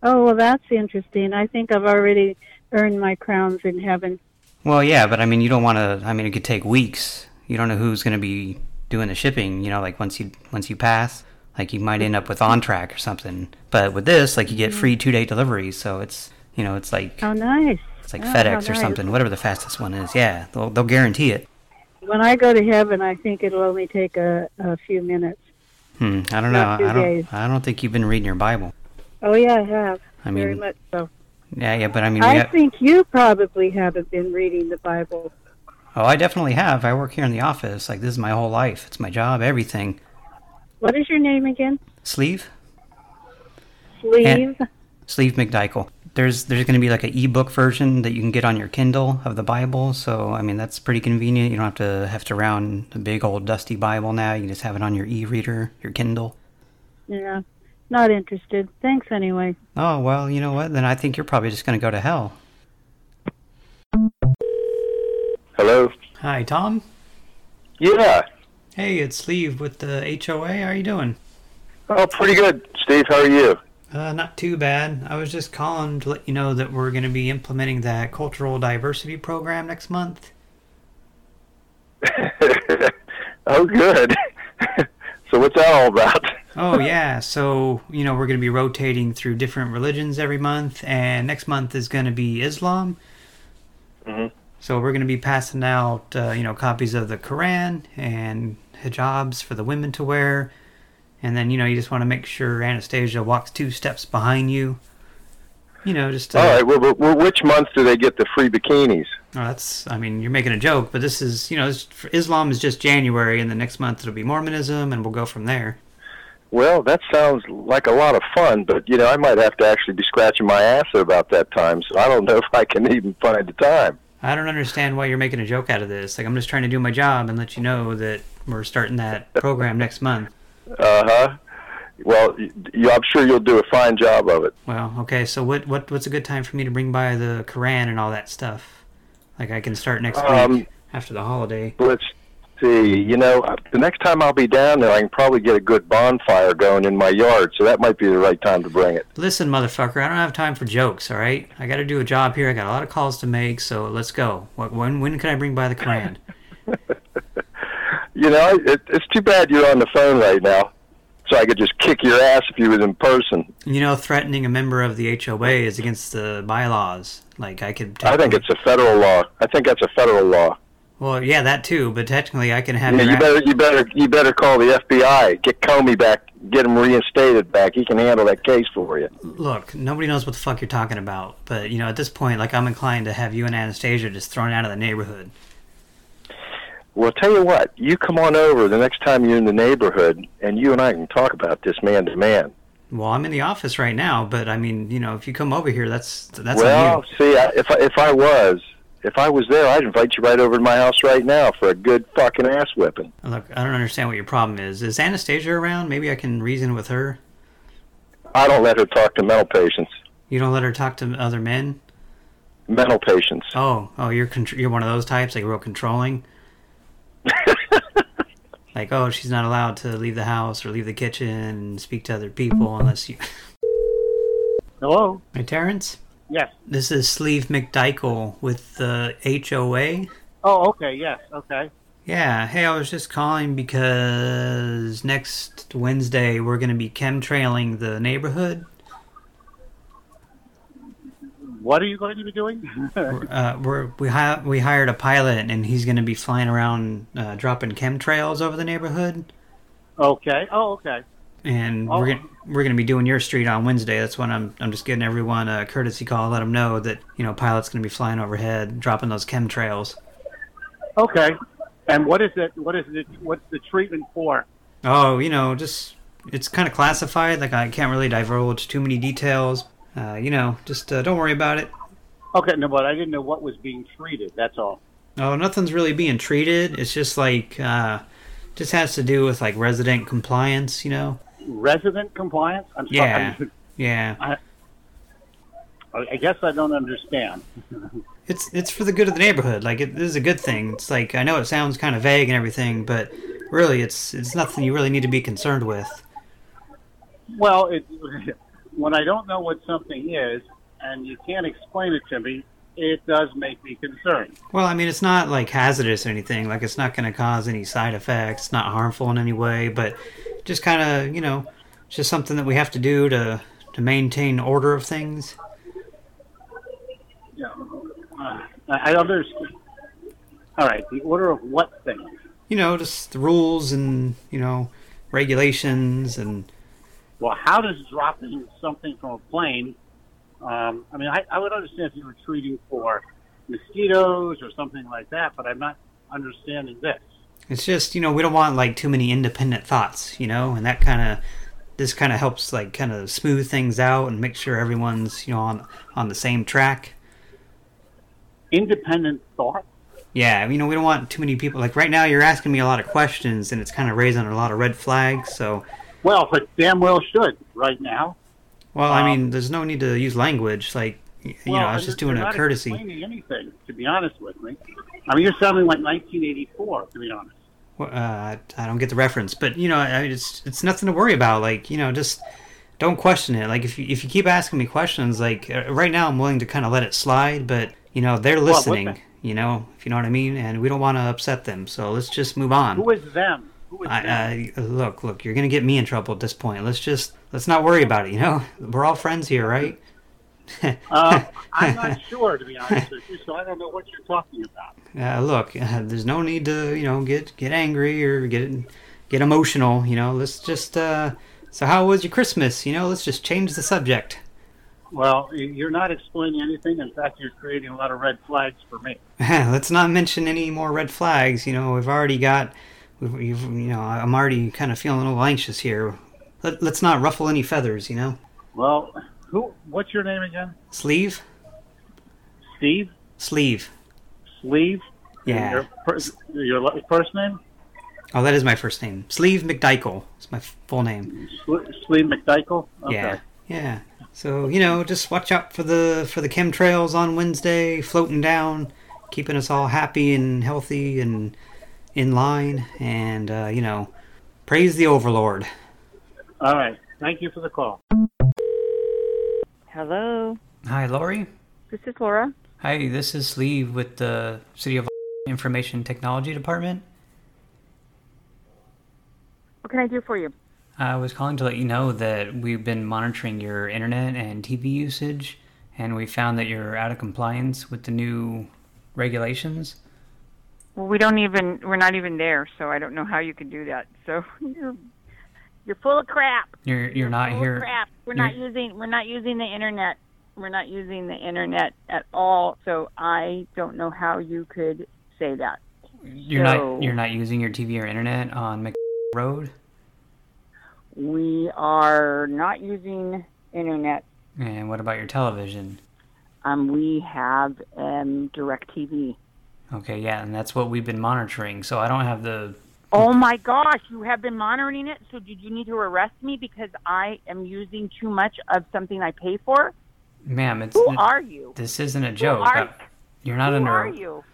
Oh well, that's interesting. I think I've already earned my crowns in heaven. Well, yeah, but I mean, you don't want to. I mean, it could take weeks. You don't know who's going to be doing the shipping. You know, like once you once you pass, like you might end up with OnTrac or something. But with this, like you get free two day delivery, so it's you know it's like How nice! it's like Oh, FedEx or nice. something, whatever the fastest one is. Yeah, they'll they'll guarantee it. When I go to heaven, I think it'll only take a, a few minutes. Hmm, I don't know. I don't. days. I don't think you've been reading your Bible. Oh yeah, I have. I very much so. Yeah, yeah, but I mean, I have, think you probably haven't been reading the Bible. oh, I definitely have. I work here in the office. Like this is my whole life. It's my job, everything. What is your name again? Sleeve, Sleeve. Sleeve McDykel. There's there's going to be like an ebook version that you can get on your Kindle of the Bible. So I mean that's pretty convenient. You don't have to have to round a big old dusty Bible now. You can just have it on your e-reader, your Kindle. Yeah. Not interested. Thanks anyway. Oh well, you know what? Then I think you're probably just going to go to hell. Hello. Hi, Tom. Yeah. Hey, it's Steve with the HOA. How are you doing? Oh, pretty good. Steve, how are you? Uh, not too bad. I was just calling to let you know that we're going to be implementing that cultural diversity program next month. oh, good. so what's that all about? Oh yeah, so you know we're going to be rotating through different religions every month, and next month is going to be Islam. hmm So we're going to be passing out, uh, you know, copies of the Quran and hijabs for the women to wear. And then, you know, you just want to make sure Anastasia walks two steps behind you. You know, just. Uh, All right. Well, well, which month do they get the free bikinis? Oh, that's. I mean, you're making a joke, but this is, you know, for Islam is just January, and the next month it'll be Mormonism, and we'll go from there. Well, that sounds like a lot of fun, but you know, I might have to actually be scratching my ass at about that time, so I don't know if I can even find the time. I don't understand why you're making a joke out of this. Like, I'm just trying to do my job and let you know that we're starting that program next month. Uh huh. Well, you, I'm sure you'll do a fine job of it. Well, okay. So what what what's a good time for me to bring by the Quran and all that stuff? Like, I can start next Um, week after the holiday. Let's see. You know, uh, the next time I'll be down there, I can probably get a good bonfire going in my yard, so that might be the right time to bring it. Listen, motherfucker, I don't have time for jokes. All right, I got to do a job here. I got a lot of calls to make, so let's go. What, when when can I bring by the Quran? You know, it, it's too bad you're on the phone right now, so I could just kick your ass if you was in person. you know, threatening a member of the HOA is against the bylaws. Like, I could. I think it's a federal law. I think that's a federal law. Well, yeah, that too. But technically, I can have. Yeah, you better, you better, you better call the FBI. Get Comey back. Get him reinstated back. He can handle that case for you. Look, nobody knows what the fuck you're talking about. But you know, at this point, like, I'm inclined to have you and Anastasia just thrown out of the neighborhood. Well, tell you what. You come on over the next time you're in the neighborhood, and you and I can talk about this man to man. Well, I'm in the office right now, but I mean, you know, if you come over here, that's that's well, see, I, if I, if I was, if I was there, I'd invite you right over to my house right now for a good fucking ass whipping. Look, I don't understand what your problem is. Is Anastasia around? Maybe I can reason with her. I don't let her talk to mental patients. You don't let her talk to other men. Mental patients. Oh, oh, you're contr- you're one of those types, like real controlling. like, oh, she's not allowed to leave the house or leave the kitchen and speak to other people unless you. Hello. Hi, Terrence. Yes. This is Sleeve McDykel with the HOA. Oh, okay. Yes. Okay. Yeah, hey, I was just calling because next Wednesday we're going to be chemtrailing the neighborhood. What are you going to be doing? Uh, we're we hi- we hired a pilot and he's going to be flying around uh, dropping chemtrails over the neighborhood. okay. Oh, okay. And Oh. we're gonna, we're going to be doing your street on Wednesday. That's when I'm I'm just giving everyone a courtesy call, let them know that you know pilot's going to be flying overhead, dropping those chemtrails. Okay. And what is it? What is it? What's the treatment for? Oh, you know, just it's kind of classified. Like I can't really divulge too many details. Uh, you know, just uh, don't worry about it. Okay. No, but I didn't know what was being treated. That's all. Oh, nothing's really being treated. It's just like uh, just has to do with like resident compliance. You know. Resident compliance. I'm sorry. Yeah. Yeah. I, I guess I don't understand. It's it's for the good of the neighborhood. Like it, this is a good thing. It's like I know it sounds kind of vague and everything, but really, it's it's nothing you really need to be concerned with. Well, it, when I don't know what something is and you can't explain it to me, it does make me concerned. Well, I mean, it's not like hazardous or anything. Like it's not going to cause any side effects. Not harmful in any way, but just kind of you know, it's just something that we have to do to to maintain order of things. Yeah. Uh, I I understand. All right, the order of what things? You know, just the rules and you know regulations and Well, how does dropping something from a plane? Um, I mean, I, I would understand if you were treating for mosquitoes or something like that, but I'm not understanding this. It's just you know we don't want like too many independent thoughts, you know, and that kind of this kind of helps like kind of smooth things out and make sure everyone's you know on on the same track. Independent thought. Yeah, you know we don't want too many people. Like right now, you're asking me a lot of questions, and it's kind of raising a lot of red flags. So, Well, but damn well should right now. well, I um, mean, there's no need to use language. Like you well, know, I was just doing a not courtesy. Explaining anything, to be honest with me. I mean, you're sounding like 1984, to be honest. Uh, I don't get the reference, but you know, I mean, it's it's nothing to worry about. Like you know, just don't question it. Like if you if you keep asking me questions, like uh, right now, I'm willing to kind of let it slide, but you know, they're listening. you know, if you know what I mean, and we don't want to upset them. So let's just move on. Who is them? Who is them? I, I, look, look, you're gonna get me in trouble at this point. Let's just let's not worry about it. You know, we're all friends here, right? Uh, I'm not sure, to be honest with you, so I don't know what you're talking about. Uh, look, uh, there's no need to, you know, get get angry or get get emotional. You know, let's just. Uh, so, how was your Christmas? You know, let's just change the subject. Well, you're not explaining anything. In fact, you're creating a lot of red flags for me. let's not mention any more red flags. You know, we've already got. We've, you've, you know, I'm already kind of feeling a little anxious here. Let, let's not ruffle any feathers. You know, Well, who? What's your name again? sleeve, Steve? sleeve. Sleeve? Yeah. Your, fir- your first name? Oh, that is my first name. Sleeve McDykel. It's my full name. Sleeve McDykel? Okay. Yeah, yeah. So you know, just watch out for the for the chemtrails on Wednesday, floating down, keeping us all happy and healthy and in line, and uh, you know, praise the Overlord. All right. Thank you for the call. Hello. Hi, Lori. This is Laura. Hi, this is Sleeve with the City of Information Technology Department. What can I do for you? I was calling to let you know that we've been monitoring your internet and TV usage, and we found that you're out of compliance with the new regulations. Well, we don't even. We're not even there, so I don't know how you can do that. So you're you're full of crap. You're you're not full here. We're you're- not using. We're not using the internet. We're not using the internet at all. So I don't know how you could say that. You're So- not you're not using your TV or internet on Mc Road. We are not using internet. And what about your television? Um, we have um, DirecTV. Okay, yeah, and that's what we've been monitoring. So I don't have the. Oh my gosh, you have been monitoring it. So did you need to arrest me because I am using too much of something I pay for? Ma'am, it's. Who are you? This isn't a joke. are- uh, I- you're not Who under. are you?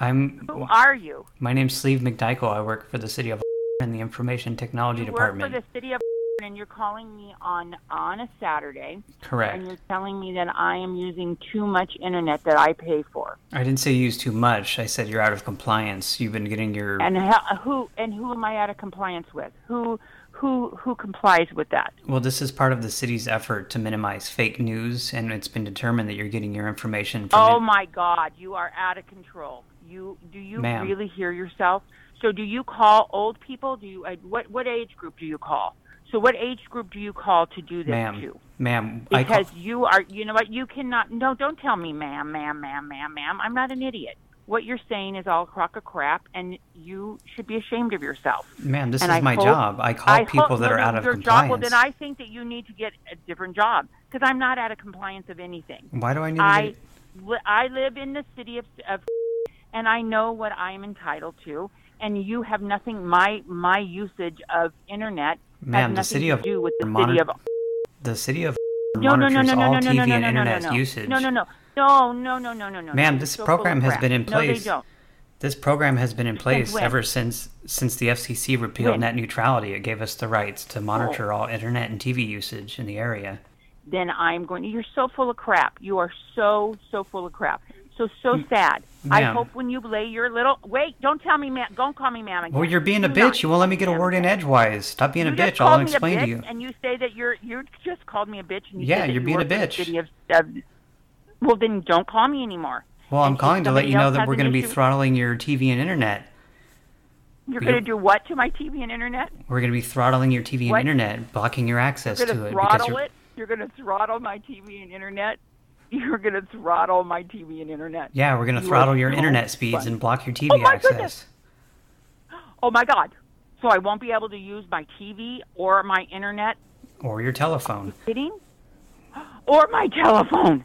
I'm. Who are you? My name's Sleeve McDykel. I work for the city of in the Information Technology You Department. work for the city of and you're calling me on on a Saturday. Correct. And you're telling me that I am using too much internet that I pay for. I didn't say you use too much. I said you're out of compliance. You've been getting your. And who and who am I out of compliance with? Who who who complies with that? Well, this is part of the city's effort to minimize fake news, and it's been determined that you're getting your information from. Oh my God, you are out of control. You do you really hear yourself? So do you call old people? Do you uh, what what age group do you call? So what age group do you call to do this ma'am, to? ma'am, I call, Because you are, you know what? You cannot. No, don't tell me, ma'am, ma'am, ma'am, ma'am, ma'am. I'm not an idiot. What you're saying is all crock of crap, and you should be ashamed of yourself. ma'am, this And is I my hope- job. I call I people hope- that no, are no, out of compliance. Job, well, then I think that you need to get a different job because I'm not out of compliance of anything. Why do I need to I, li- I live in the city of, of, and I know what I am entitled to. And you have nothing. My my usage of internet Ma'am, the city of do with the city of. the city of No, no, no, no, all no, no, TV no, no, and no, no, no, no. usage. No, no, no, no, no, no, no, no, no. Ma'am, this program has been in No, place. they don't. This program has been in place ever since since the FCC repealed When? net neutrality. It gave us the rights to monitor all internet and TV usage in the area. Then I'm going. You're so full of crap. You are so so full of crap. So so hmm. sad. I hope when you lay your little wait, don't tell me, ma'am. Don't call me ma'am again. Well, you're being a Do bitch. You won't let me get a word in edgewise. Stop being you a bitch. I'll explain to you. And you say that you're you just called me a bitch. And you Yeah, you're you being a work for the bitch. of- well, then don't call me anymore. Well, I'm calling to let you know that we're going to be throttling your TV and internet. You're going to do what to my TV and internet? We're going to be throttling your TV and internet, blocking your access You're to going it to because throttle you're. it. You're going to throttle my TV and internet. You're going to throttle my TV and internet. Yeah, we're going to You throttle your internet speeds and block your TV Oh my access. goodness. Oh my God! So I won't be able to use my TV or my internet. Or your telephone. Kidding? Or my telephone.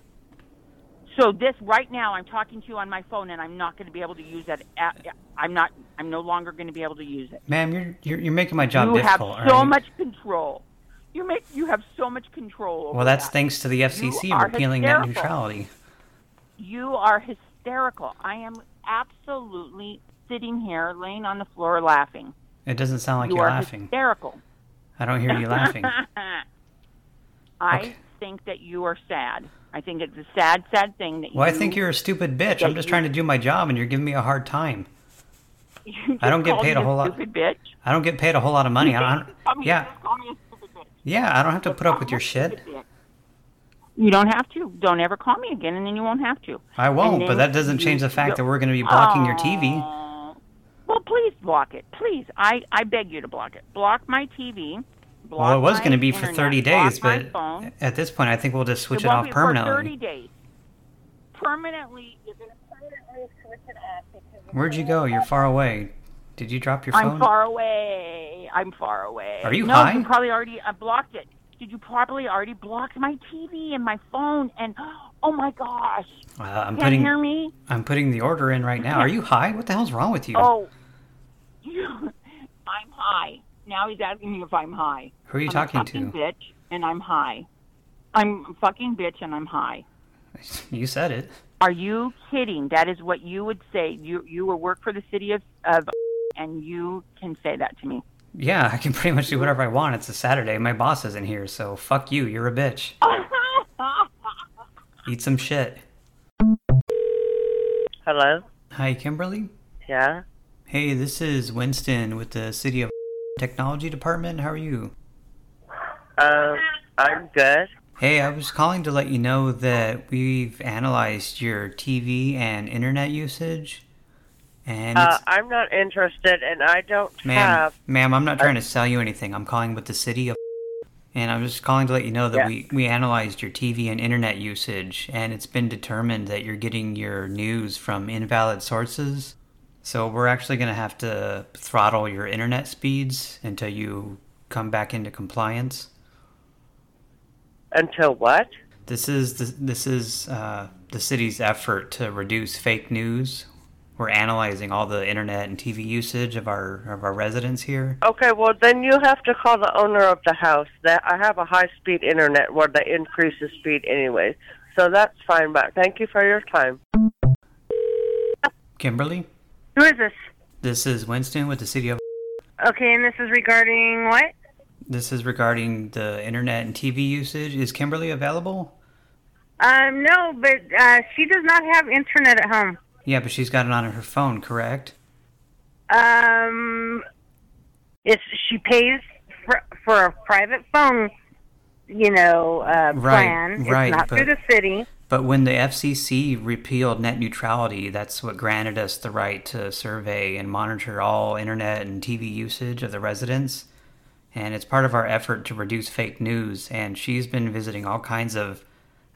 So this right now, I'm talking to you on my phone, and I'm not going to be able to use that. At, I'm not. I'm no longer going to be able to use it. Ma'am, you're, you're, you're making my job you difficult. have so much control. You make. You have so much control. Over Well, that's that. thanks to the FCC repealing net neutrality. You are hysterical. I am absolutely sitting here, laying on the floor, laughing. It doesn't sound like you you're are laughing. hysterical. I don't hear you laughing. I Okay. think that you are sad. I think it's a sad, sad thing that you. Well, I think you're a stupid bitch. I'm just trying to do my job, and you're giving me a hard time. I don't get paid a whole lot. Stupid bitch. I don't get paid a whole lot of money. I don't, yeah, call me a stupid bitch. Yeah. I don't have to put up with your shit. You don't have to. Don't ever call me again, and then you won't have to. I won't, but that doesn't change the fact that we're going to be blocking your TV. Well, please block it. Please, I I beg you to block it. Block my TV. Block Well, it was going to be for 30 days, but at this point, I think we'll just switch it, won't off permanently. For 30 days. Permanently, you're going to permanently switch it off. Where'd you go? You're far away. Did you drop your phone? I'm far away. I'm far away. Are you no, high? you probably already uh, blocked it. Did you probably already blocked my TV and my phone? And oh my gosh, Uh, I'm can't putting hear me. I'm putting the order in right now. Are you high? What the hell's wrong with you? Oh, I'm high. Now he's asking me if I'm high. Who are you I'm talking a fucking to? Bitch, and I'm high. I'm a fucking bitch, and I'm high. You said it. Are you kidding? That is what you would say. You you will work for the city of of, and you can say that to me. Yeah, I can pretty much do whatever I want. It's a Saturday. My boss isn't here, so fuck you. You're a bitch. Eat some shit. Hello? Hi, Kimberly. Yeah? Hey, this is Winston with the City of Technology Department. How are you? Um, I'm good. Hey, I was calling to let you know that we've analyzed your TV and internet usage. And Uh, I'm not interested, and I don't ma'am, have. ma'am, I'm not trying to sell you anything. I'm calling with the City of and I'm just calling to let you know that Yeah. we, we analyzed your TV and internet usage, and it's been determined that you're getting your news from invalid sources. So we're actually going to have to throttle your internet speeds until you come back into compliance. Until what? This is the, this is uh, the city's effort to reduce fake news. We're analyzing all the internet and TV usage of our of our residents here. Okay, well then you have to call the owner of the house. That I have a high-speed internet where they increase the speed anyway, so that's fine. But thank you for your time. Kimberly, Who is this? this is Winston with the city of. Okay, and this is regarding what? This is regarding the internet and TV usage. Is Kimberly available? Um, no, but uh, she does not have internet at home. Yeah, but she's got it on her phone, correct? Um, it's she pays for, for a private phone, you know, uh, Right, plan. right, It's not but- through the city. But when the FCC repealed net neutrality, that's what granted us the right to survey and monitor all internet and TV usage of the residents. And it's part of our effort to reduce fake news. And she's been visiting all kinds of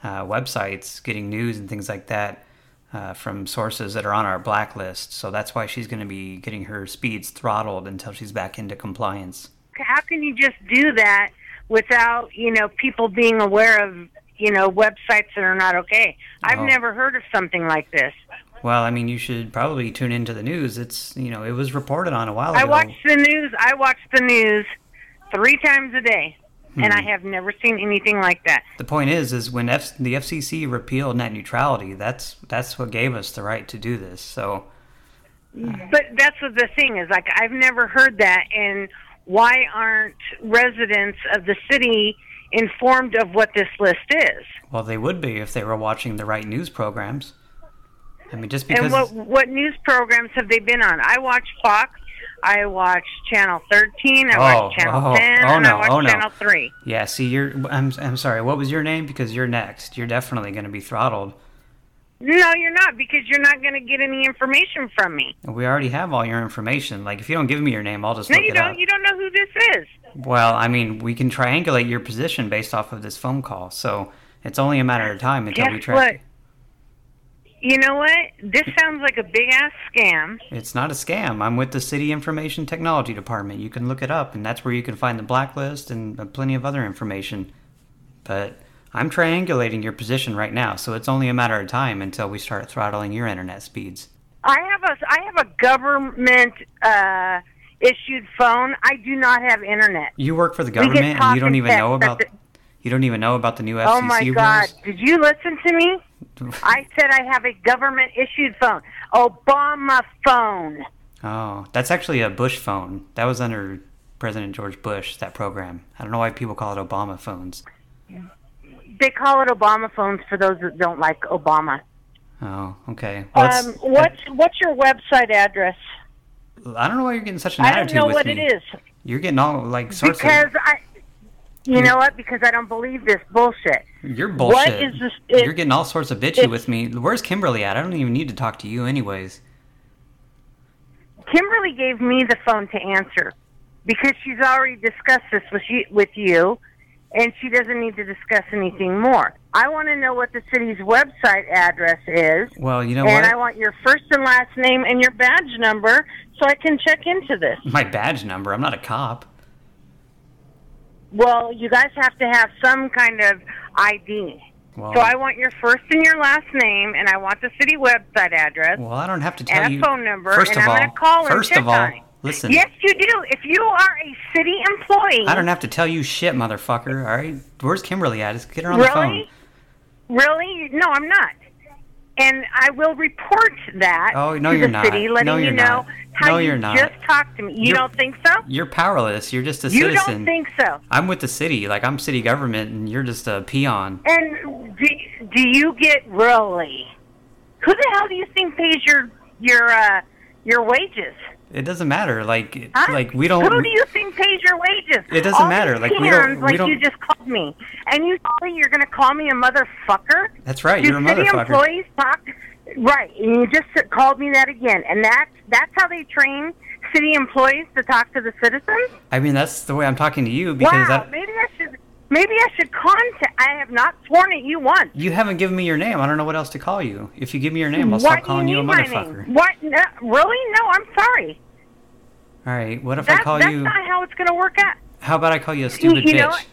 uh, websites, getting news and things like that uh, from sources that are on our blacklist. So that's why she's going to be getting her speeds throttled until she's back into compliance. How can you just do that without, you know, people being aware of, you know, websites that are not okay? I've Oh. never heard of something like this. Well, I mean, you should probably tune into the news. It's, you know, it was reported on a while ago. I watch the news. I watch the news three times a day, and I Hmm. have never seen anything like that. The point is, is when F- the FCC repealed net neutrality, that's that's what gave us the right to do this. So But that's what the thing is. Like I've never heard that, and why aren't residents of the city informed of what this list is? Well, they would be if they were watching the right news programs. I mean, just because. And what what news programs have they been on? I watch Fox. I watch Channel 13. I Oh, watch Channel oh, 10. oh and no, I watch oh no. Channel 3. Yeah, see, you're. I'm. I'm sorry. What was your name? Because you're next. You're definitely going to be throttled. No, you're not, because you're not going to get any information from me. We already have all your information. Like, if you don't give me your name, I'll just No, look you it don't. up. You don't know who this is. Well, I mean, we can triangulate your position based off of this phone call. So it's only a matter of time until we Guess track. what? You know what? This sounds like a big ass scam. It's not a scam. I'm with the City Information Technology Department. You can look it up, and that's where you can find the blacklist and uh, plenty of other information. But I'm triangulating your position right now, so it's only a matter of time until we start throttling your internet speeds. I have a I have a government uh, issued phone. I do not have internet. You work for the government, and you don't even know about you don't even know about the new FCC rules. oh my rules. God! Did you listen to me? I said I have a government issued phone, Obama phone. Oh, that's actually a Bush phone. That was under President George Bush. That program. I don't know why people call it Obama phones. They call it Obama phones for those that don't like Obama. Oh, okay. Well, Um, what's what's your website address? I don't know why you're getting such an I don't attitude know with what me. it is. You're getting all like sorts because of. I, you know what? Because I don't believe this bullshit. You're bullshit. is this- it- You're getting all sorts of bitchy it- with me. Where's Kimberly at? I don't even need to talk to you anyways. Kimberly gave me the phone to answer because she's already discussed this with you, with you and she doesn't need to discuss anything more. I want to know what the city's website address is. Well, you know and what? I want your first and last name and your badge number so I can check into this. My badge number. I'm not a cop. Well, you guys have to have some kind of ID. Well, So I want your first and your last name, and I want the city website address. well, I don't have to tell and a you. phone number, First and of I'm all, going to call and first check of all, on it. listen. Yes, you do. If you are a city employee, I don't have to tell you shit, motherfucker. All right, where's Kimberly at? Just get her on the phone. really, really, no, I'm not. And I will report that Oh, no, to you're the not. city, letting No, you you're know not. how No, you you're not. just talked to me. You You're- don't think so? You're powerless. You're just a You citizen. don't think so? I'm with the city. Like I'm city government, and you're just a peon. And do, do you get really? Who the hell do you think pays your your uh, your wages? It doesn't matter. Like Huh? like we don't. Who do you think pays your wages? It doesn't All matter, like, we don't- we like don't- you just called me, and you say you're going to call me a motherfucker. That's right. Do You're a motherfucker. city employees talk? Right, and you just called me that again, and that's that's how they train city employees to talk to the citizens. I mean, that's the way I'm talking to you because wow, that, maybe I should maybe I should contact. I have not sworn at you once. you haven't given me your name. I don't know what else to call you. If you give me your name, I'll Why stop calling you you a motherfucker. name? What? No, really? No, I'm sorry. All right. What if I call that's you? not how it's going to work out. How about I call you a stupid you bitch?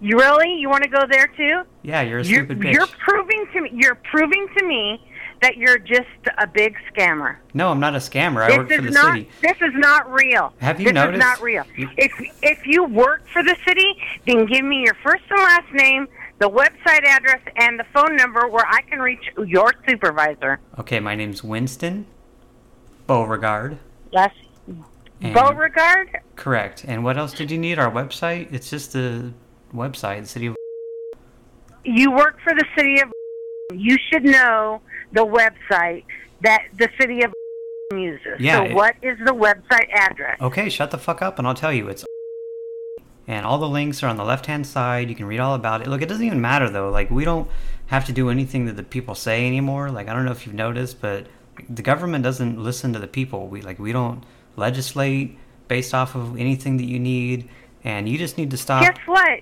You really? You want to go there too? Yeah, you're a You're, stupid bitch. you're proving to me. You're proving to me that you're just a big scammer. No, I'm not a scammer. I work for the not. city. This is not real. Have you this noticed? is not real. You- If if you work for the city, then give me your first and last name, the website address, and the phone number where I can reach your supervisor. Okay, my name's Winston Beauregard. Yes. And- Beauregard. Correct. And what else did you need? Our website? It's just the website, the city of. You work for the city of. You should know the website that the city of uses. Yeah, So it- what is the website address? Okay, shut the fuck up and I'll tell you. It's. And all the links are on the left hand side. You can read all about it. Look, it doesn't even matter though. Like, we don't have to do anything that the people say anymore. Like, I don't know if you've noticed, but the government doesn't listen to the people. We, like, we don't legislate based off of anything that you need. And you just need to stop. Guess what?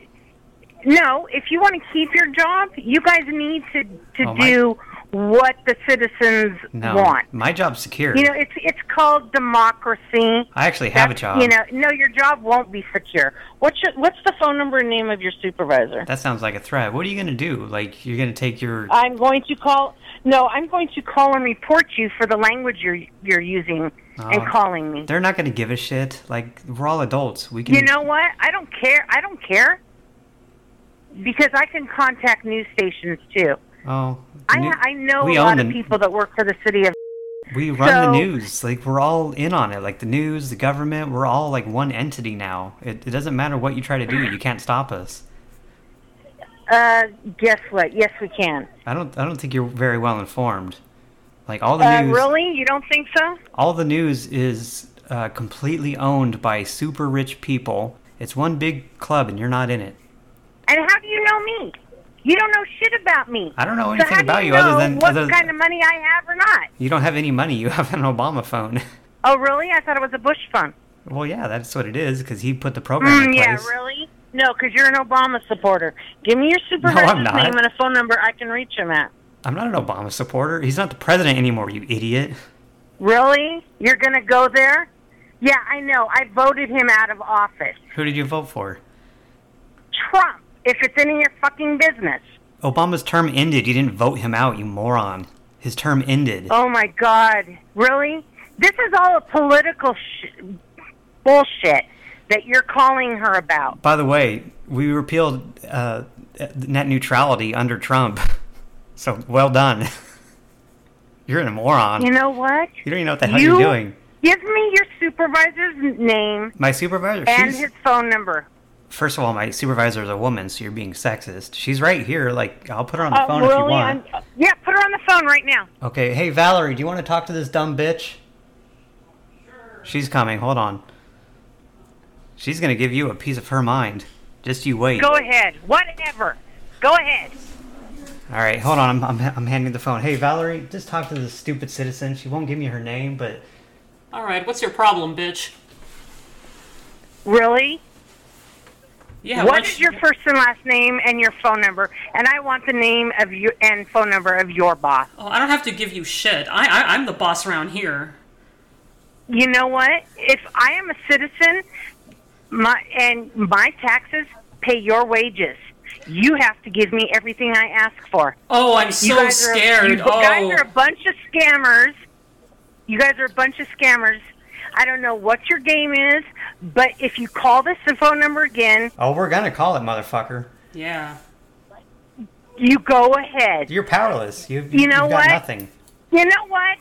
No, if you want to keep your job, you guys need to to Oh, my- do what the citizens no, want. my job's secure. You know, it's it's called democracy. I actually have a job. You know, no, your job won't be secure. What's your what's the phone number and name of your supervisor? That sounds like a threat. What are you gonna do? Like, you're gonna take your. I'm going to call. No, I'm going to call and report you for the language you're you're using and Oh, calling me. They're not gonna give a shit. Like, we're all adults. We can. You know what? I don't care. I don't care because I can contact news stations too. Oh. I I know we a lot the- of people that work for the city of. We run So- the news. Like we're all in on it. Like the news, the government, we're all like one entity now. It, it doesn't matter what you try to do. You can't stop us. Uh, guess what? Yes, we can. I don't. I don't think you're very well informed. Like all the Uh, news. really? You don't think so? All the news is uh, completely owned by super rich people. It's one big club, and you're not in it. And how do you know me? You don't know shit about me. I don't know so anything do about you you other than what other. kind of money I have or not. You don't have any money. You have an Obama phone. Oh, really? I thought it was a Bush phone. well, yeah, that's what it is because he put the program in Mm, yeah, really? No, because you're an Obama supporter. Give me your supervisor's I'm name and a phone number I can reach him at. I'm not an Obama supporter. He's not the president anymore. You idiot. Really? You're going to go there? Yeah, I know. I voted him out of office. Who did you vote for? Trump, if it's any of your fucking business. Obama's term ended. You didn't vote him out, you moron. His term ended. Oh my God! Really? This is all a political sh- bullshit that you're calling her about. By the way, we repealed uh, net neutrality under Trump. So well done. You're a moron. You know what? You don't even know what the hell You- you're doing. Give me your supervisor's name My supervisor, and she's his phone number. First of all, my supervisor is a woman, so you're being sexist. She's right here. Like I'll put her on the Uh, phone if you want. I'm- yeah, put her on the phone right now. Okay, hey Valerie, do you want to talk to this dumb bitch? Sure. She's coming. Hold on. She's gonna give you a piece of her mind. Just you wait. Go ahead. Whatever. Go ahead. All right, hold on. I'm, I'm, I'm handing the phone. Hey, Valerie, just talk to this stupid citizen. She won't give me her name, but All right, what's your problem, bitch? Really? Yeah. what's- your first and last name and your phone number? And I want the name of you and phone number of your boss. Oh, I don't have to give you shit. I, I I'm the boss around here. You know what? If I am a citizen, my and my taxes pay your wages. You have to give me everything I ask for. Oh, I'm so guys are- scared. you guys oh. are a bunch of scammers. You guys are a bunch of scammers. I don't know what your game is, but if you call this the phone number again, oh, we're gonna call it, motherfucker. Yeah. you go ahead. You're powerless. You You know you've got what? nothing. You know what?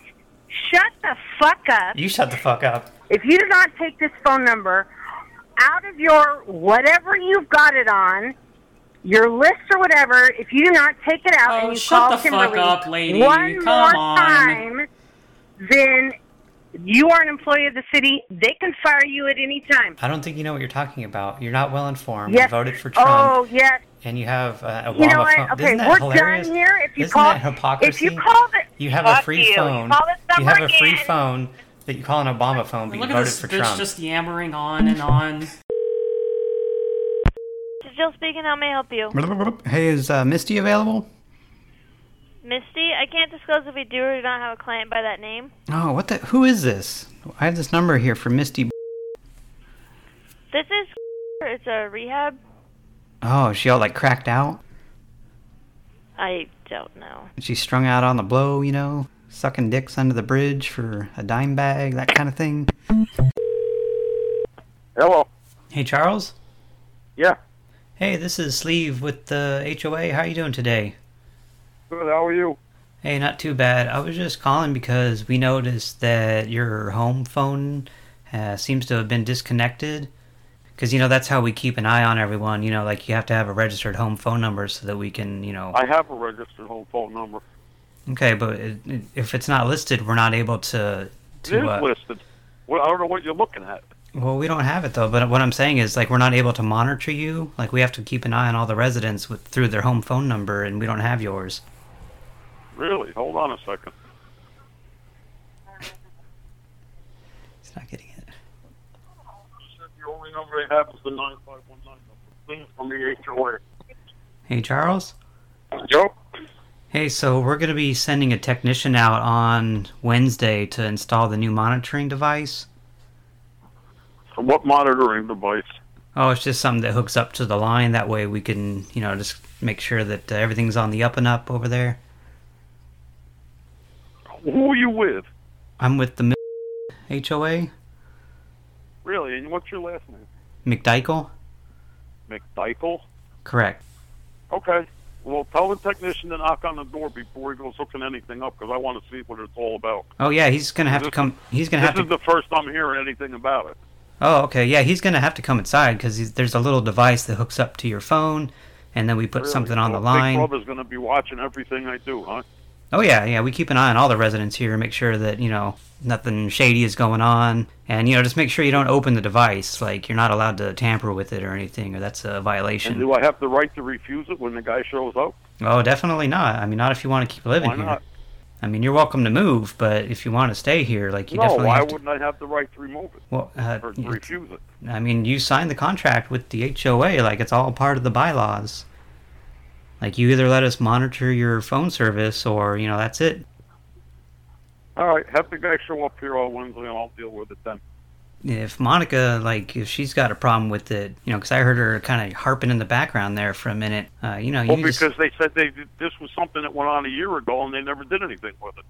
Shut the fuck up. You shut the fuck up. If you do not take this phone number out of your whatever you've got it on, your list or whatever, if you do not take it out Oh, and you shut call the fuck Kimberly up, lady. one Come more on. time, then you are an employee of the city. They can fire you at any time. I don't think you know what you're talking about. You're not well informed. Yes. You voted for Trump, Oh, yes. and you have uh, Obama You know phone. Okay, Isn't that we're hilarious? done here. If you Isn't call, that hypocrisy? if you call the, You have a free you. phone. Call You have a free again. phone that you call an Obama phone, but Look you at voted this for bitch Trump. just yammering on and on. Is Jill speaking. How may I help you? Hey, is uh, Misty available? Misty, I can't disclose if we do or do not have a client by that name. Oh, what the? Who is this? I have this number here for Misty. This is. It's a rehab. Oh, is she all like cracked out? I don't know. She's strung out on the blow, you know, sucking dicks under the bridge for a dime bag, that kind of thing. Hello. Hey, Charles. Yeah. Hey, this is Sleeve with the HOA. How are you doing today? Good. How are you? Hey, not too bad. I was just calling because we noticed that your home phone uh, seems to have been disconnected. Because, you know, that's how we keep an eye on everyone. You know, like you have to have a registered home phone number so that we can, you know. I have a registered home phone number. Okay, but it, it- if it's not listed, we're not able to. It to is uh, listed. Well, I don't know what you're looking at. Well, we don't have it though. But what I'm saying is, like, we're not able to monitor you. Like, we have to keep an eye on all the residents with through their home phone number, and we don't have yours. Really? Hold on a second. He's not getting it. The only number they have is the 9519 number. Thing from the HOA. Hey, Charles. Joe? Hey, so we're going to be sending a technician out on Wednesday to install the new monitoring device. So what monitoring device? Oh, it's just something that hooks up to the line. That way we can, you know, just make sure that uh, everything's on the up and up over there. Who are you with? I'm with the HOA, Really? And what's your last name? McDykel. McDykel? Correct. Okay. Well, tell the technician to knock on the door before he goes hooking anything up, because I want to see what it's all about. Oh yeah, he's gonna have to come. He's gonna have this to. is the first I'm hearing anything about it. Oh, okay. Yeah, he's gonna have to come inside because there's a little device that hooks up to your phone, and then we put Really? something on So the line. Big Brother's going to be watching everything I do, huh? Oh yeah, yeah. We keep an eye on all the residents here, make sure that you know nothing shady is going on, and you know just make sure you don't open the device. Like you're not allowed to tamper with it or anything, or that's a violation. And do I have the right to refuse it when the guy shows up? Oh, definitely not. I mean, not if you want to keep living Why here. not? I mean, you're welcome to move, but if you want to stay here, like you no, definitely why to. wouldn't I have the right to remove it Well, uh, or refuse it? I mean, you signed the contract with the HOA, like it's all part of the bylaws. Like you either let us monitor your phone service, or you know that's it. All right, have the guy show up here on Wednesday, and I'll deal with it then. If Monica, like, if she's got a problem with it, you know, because I heard her kind of harping in the background there for a minute. Uh, you know, you Well, just, because they said they this was something that went on a year ago, and they never did anything with it.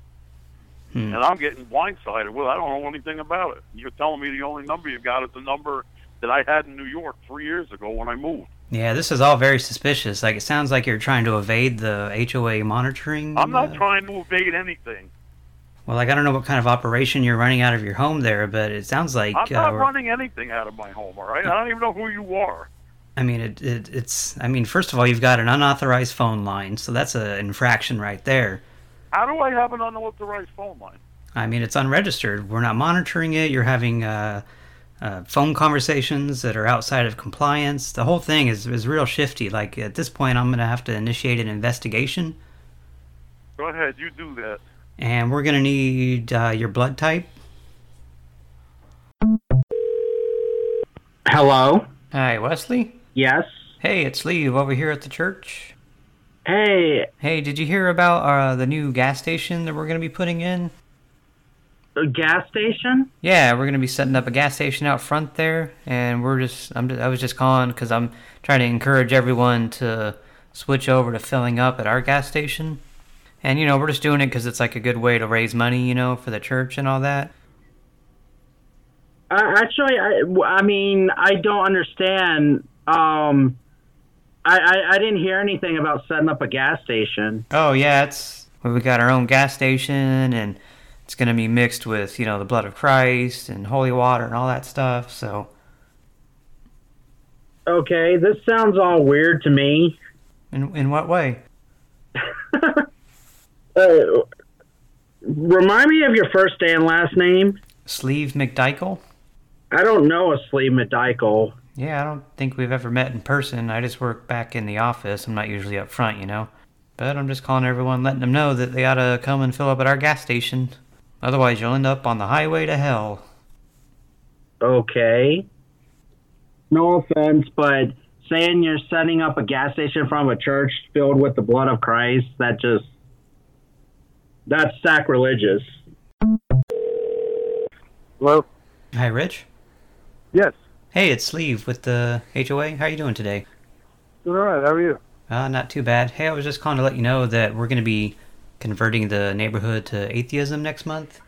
Hmm. And I'm getting blindsided. Well, I don't know anything about it. You're telling me the only number you've got is the number that I had in New York three years ago when I moved. Yeah, this is all very suspicious. Like, it sounds like you're trying to evade the HOA monitoring. I'm not uh, trying to evade anything. Well, like, I don't know what kind of operation you're running out of your home there, but it sounds like. I'm not uh, running anything out of my home, all right? I don't even know who you are. I mean, it, it, it's. I mean, first of all, you've got an unauthorized phone line, so that's an infraction right there. How do I have an unauthorized phone line? I mean, it's unregistered. We're not monitoring it. You're having uh, uh, phone conversations that are outside of compliance. The whole thing is, is real shifty. Like, at this point, I'm going to have to initiate an investigation, Go ahead, you do that. and we're going to need uh, your blood type. Hello? Hi, Wesley? Yes? Hey, it's Lee over here at the church. Hey. Hey, did you hear about uh, the new gas station that we're going to be putting in? A gas station? Yeah, we're gonna be setting up a gas station out front there, and we're just I'm I was just calling because I'm trying to encourage everyone to switch over to filling up at our gas station, and you know we're just doing it because it's like a good way to raise money, you know, for the church and all that. Uh, actually, I, I mean, I don't understand. Um, I, I, I didn't hear anything about setting up a gas station. Oh yeah, it's we got our own gas station, and it's gonna be mixed with you know the blood of Christ and holy water and all that stuff. So Okay, this sounds all weird to me. in in what way? Uh, remind me of your first and last name. Sleeve McDykel. I don't know a Sleeve McDykel. Yeah, I don't think we've ever met in person. I just work back in the office. I'm not usually up front, you know. But I'm just calling everyone, letting them know that they ought to come and fill up at our gas station. Otherwise, you'll end up on the highway to hell. Okay. No offense, but saying you're setting up a gas station from a church filled with the blood of Christ, that just that's sacrilegious. Hello? Hi, Rich. Yes. Hey, it's Sleeve with the HOA. How are you doing today? Doing alright, how are you? Uh, not too bad. Hey, I was just calling to let you know that we're going to be converting the neighborhood to atheism next month.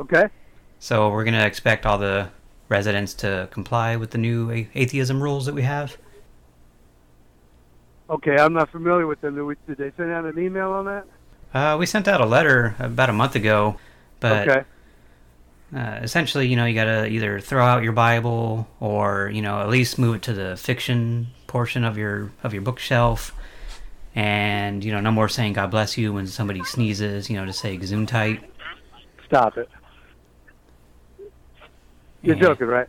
Okay. So we're going to expect all the residents to comply with the new atheism rules that we have. Okay, I'm not familiar with them. Did, we, did they send out an email on that? Uh, we sent out a letter about a month ago, but Okay. uh, essentially, you know, you gotta either throw out your Bible or, you know, at least move it to the fiction portion of your of your bookshelf, and you know, no more saying "God bless you" when somebody sneezes. You know, to say "Gesundheit." Stop it. You're Yeah. joking, right?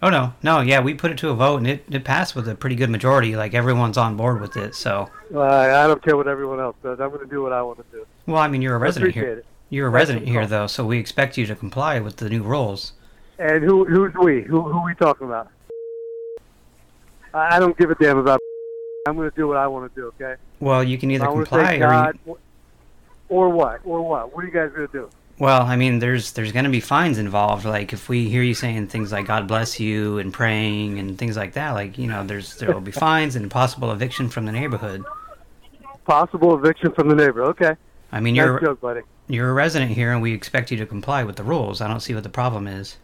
Oh no, no, yeah, we put it to a vote and it, it passed with a pretty good majority. Like everyone's on board with it. So, Uh, I don't care what everyone else does. I'm going to do what I want to do. well, I mean, you're a resident here. it. You're a for resident here, though, so we expect you to comply with the new rules. And who who's we? Who who we talking about? I, I don't give a damn about. I'm going to do what I want to do. Okay. Well, you can either comply say or you, or what? Or what? What are you guys going to do? Well, I mean, there's there's going to be fines involved. Like if we hear you saying things like "God bless you" and praying and things like that, like you know, there's there will be fines and possible eviction from the neighborhood. Possible eviction from the neighbor. Okay. I mean, you're joke, buddy. you're a resident here, and we expect you to comply with the rules. I don't see what the problem is.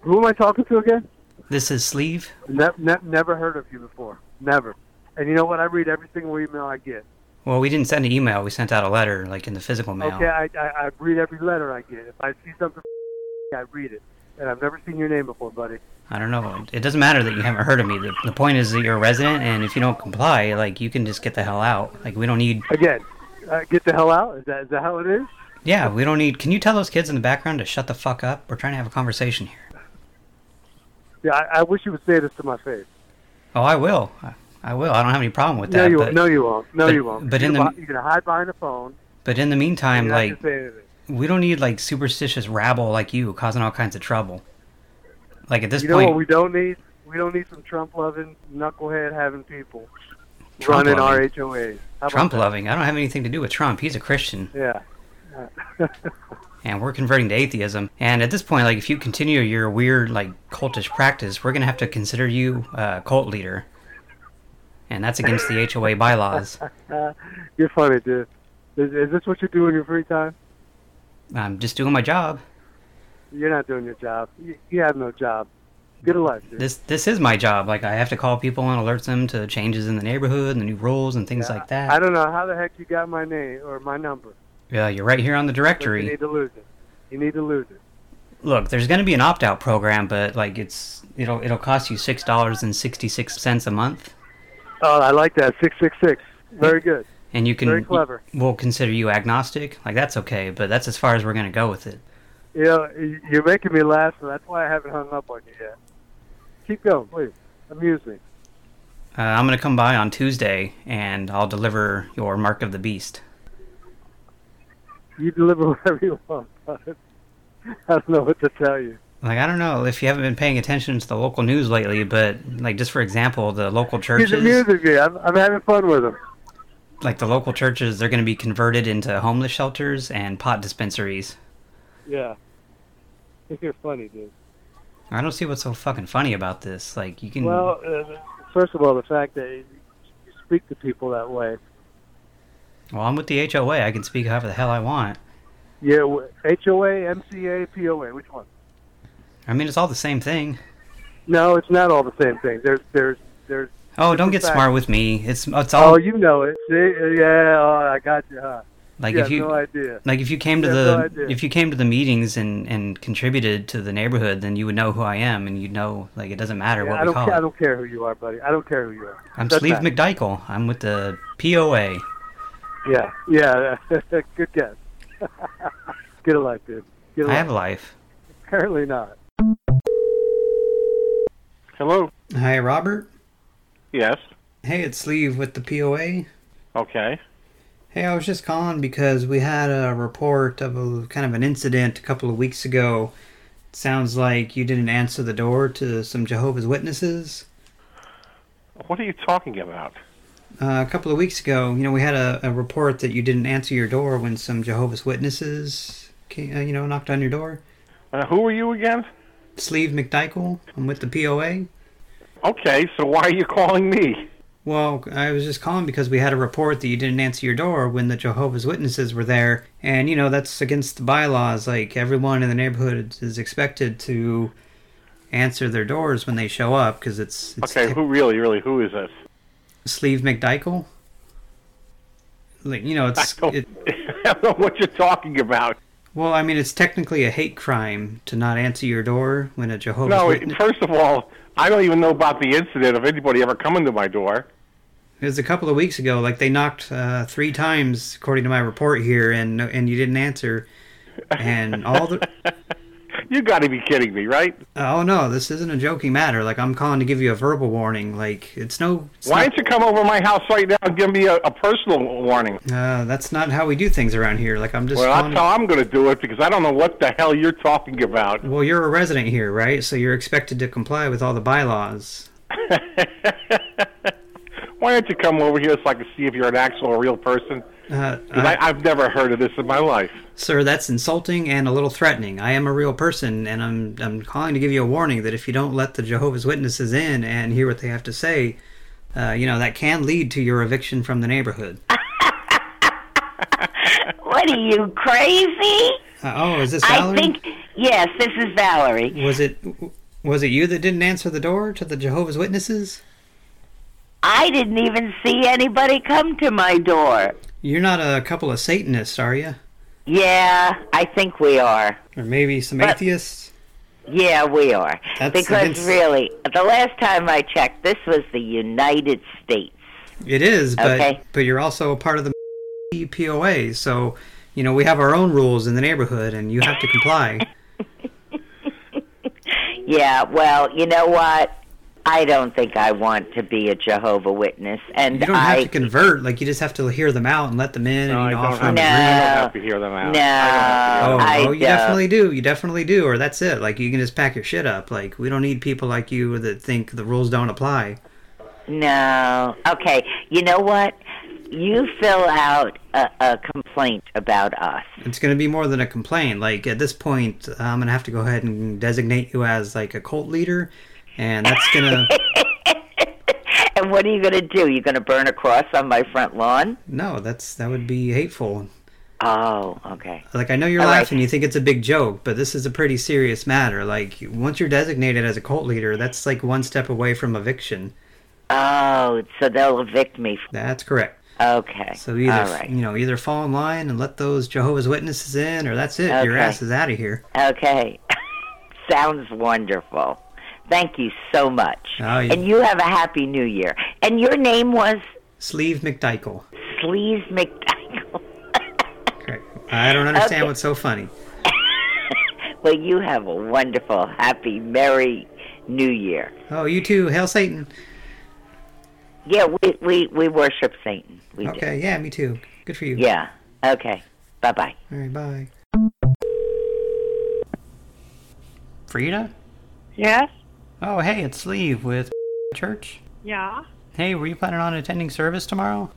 Who am I talking to again? This is Sleeve. Ne- ne- never heard of you before. Never. And you know what? I read every single email I get. Well, we didn't send an email. We sent out a letter, like in the physical mail. Okay, I, I I read every letter I get. If I see something, I read it. And I've never seen your name before, buddy. I don't know. It doesn't matter that you haven't heard of me. The, the point is that you're a resident, and if you don't comply, like you can just get the hell out. Like we don't need. Again, uh, get the hell out. Is that is that how it is? Yeah, we don't need. Can you tell those kids in the background to shut the fuck up? We're trying to have a conversation here. Yeah, I, I wish you would say this to my face. Oh, I will. I, I will. I don't have any problem with no, that. you but, won't. No, you won't. No, but- you won't. but in you're, the- be- you're gonna hide behind the phone. But in the meantime, like gonna say anything. we don't need like superstitious rabble like you causing all kinds of trouble. Like at this you know point, what we don't need? We don't need some Trump loving knucklehead having people Trump running our. HOAs. Trump loving. I don't have anything to do with Trump. He's a Christian. Yeah. and we're converting to atheism. And at this point, like if you continue your weird like cultish practice, we're gonna have to consider you a cult leader, and that's against the HOA bylaws. you're funny, dude. Is, is this what you do in your free time? I'm just doing my job. You're not doing your job. You, you have no job. Get a life, dude. This this is my job. Like I have to call people and alert them to changes in the neighborhood and the new rules and things like that. I don't know how the heck you got my name or my number. Yeah, you're right here on the But you need to lose it. You need to lose it. Look, there's going to be an opt-out program, but like it's it'll it'll cost you six dollars and sixty six cents a month, Oh, I like that. Six six six. Very good. and you can Very clever. We'll consider you agnostic. Like that's okay, but that's as far as we're going to go with it. You know, you're making me laugh, so that's why I haven't hung up on you yet. Keep going, please. Amuse me. Uh, I'm gonna come by on Tuesday, and I'll deliver your Mark of the Beast. You deliver whatever you want, bud. I don't know what to tell you. Like, I don't know if you haven't been paying attention to the local news lately, but, like, just for example, the local He's churches, amusing me. I'm, I'm having fun with him. like, the local churches, they're gonna be converted into homeless shelters and pot dispensaries. Yeah. I think You're funny, dude. I don't see what's so fucking funny about this. Like, you can... Well, uh, first of all, the fact that you speak to people that way. Well, I'm with the HOA. I can speak however the hell I want. Yeah, HOA, MCA, POA. Which one? I mean, it's all the same thing. No, it's not all the same thing. There's, there's, there's. Oh, don't get facts. smart with me. It's it's all Oh, you know it. See, yeah, oh, I got you, huh? like you if you no idea. like if you came to You the no if you came to the meetings and and contributed to the neighborhood, then you would know who I am, and you'd know like it doesn't matter Yeah, what I we don't call. I it. don't care who you are, buddy. I don't care who you are. I'm Doesn't Sleeve. McDykel. I'm with the POA. Yeah, yeah. Good guess. Get a life, dude. Get a I life. have a life. Apparently not. Hello. Hi, Robert. Yes. Hey, it's Sleeve with the POA. Okay. Hey, I was just calling because we had a report of a kind of an incident a couple of weeks ago. It sounds like you didn't answer the door to some Jehovah's Witnesses. What are you talking about? Uh, a couple of weeks ago, you know, we had a, a report that you didn't answer your door when some Jehovah's Witnesses, came, uh, you know, knocked on your door. Uh, who are you again? Sleeve McDykel. I'm with the POA. Okay, so why are you calling me? Well, I was just calling because we had a report that you didn't answer your door when the Jehovah's Witnesses were there, and you know that's against the bylaws. Like everyone in the neighborhood is expected to answer their doors when they show up because it's, it's Okay, who really, really, who is this? Sleeve McDykel. Like you know, it's it, I don't know what you're talking about. well, I mean, it's technically a hate crime to not answer your door when a Jehovah's no, Witness. first of all, I don't even know about the incident of anybody ever coming to my door. It was a couple of weeks ago. Like they knocked uh, three times, according to my report here, and and you didn't answer. And all the You got to be kidding me, right? oh no, this isn't a joking matter. Like I'm calling to give you a verbal warning. Like it's no. It's Why not, don't you come over to my house right now and give me a, a personal warning? Uh, that's not how we do things around here. Like I'm just. well, calling that's how I'm going to do it because I don't know what the hell you're talking about. Well, you're a resident here, right? So you're expected to comply with all the bylaws. Why don't you come over here so I can see if you're an actual real person? Uh, 'Cause I, I've never heard of this in my life. Sir, that's insulting and a little threatening. I am a real person, and I'm I'm calling to give you a warning that if you don't let the Jehovah's Witnesses in and hear what they have to say, uh, you know that can lead to your eviction from the neighborhood. What are you crazy? Uh, oh, is this Valerie? I think yes, this is Valerie. Was it was it you that didn't answer the door to the Jehovah's Witnesses? I didn't even see anybody come to my door. You're not a couple of Satanists, are you? Yeah, I think we are. Or maybe some But- atheists? Yeah, we are. That's because really, the last time I checked, this was the United States. It is, but Okay. but you're also a part of the POA, so you know we have our own rules in the neighborhood, and you have to comply. Yeah, well, you know what? I don't think I want to be a Jehovah Witness, and you don't I have to convert; like you just have to hear them out and let them in, and you know, offer them No. a I don't have to hear them out. No, Oh, I oh, you don't. definitely do. You definitely do, or that's it. Like you can just pack your shit up. Like we don't need people like you that think the rules don't apply. No. Okay. You know what? You fill out a, a complaint about us. It's going to be more than a complaint. Like at this point, I'm going to have to go ahead and designate you as like a cult leader, and that's going to. And what are you going to do? You're going to burn a cross on my front lawn? No, that's that would be hateful. Oh, okay. Like I know you're All right. laughing, you think it's a big joke, but this is a pretty serious matter. Like once you're designated as a cult leader, that's like one step away from eviction. Oh, so they'll evict me. That's correct. Okay. So either right. you know either fall in line and let those Jehovah's Witnesses in, or that's it. Your ass is out of here. Okay. Sounds wonderful. Thank you so much. Oh, you- And you have a happy new year. And your name was Sleeve McDykel. Sleeve McDykel. I don't understand Okay. what's so funny. Well, you have a wonderful, happy, merry New Year. Oh, you too. Hail Satan. Yeah, we we, we worship Satan. We do. Okay, yeah, me too. Good for you. Yeah. Okay. Bye bye. All right, bye. Frida? Yes? Oh, hey, it's Sleeve with Church. Yeah. Hey, were you planning on attending service tomorrow?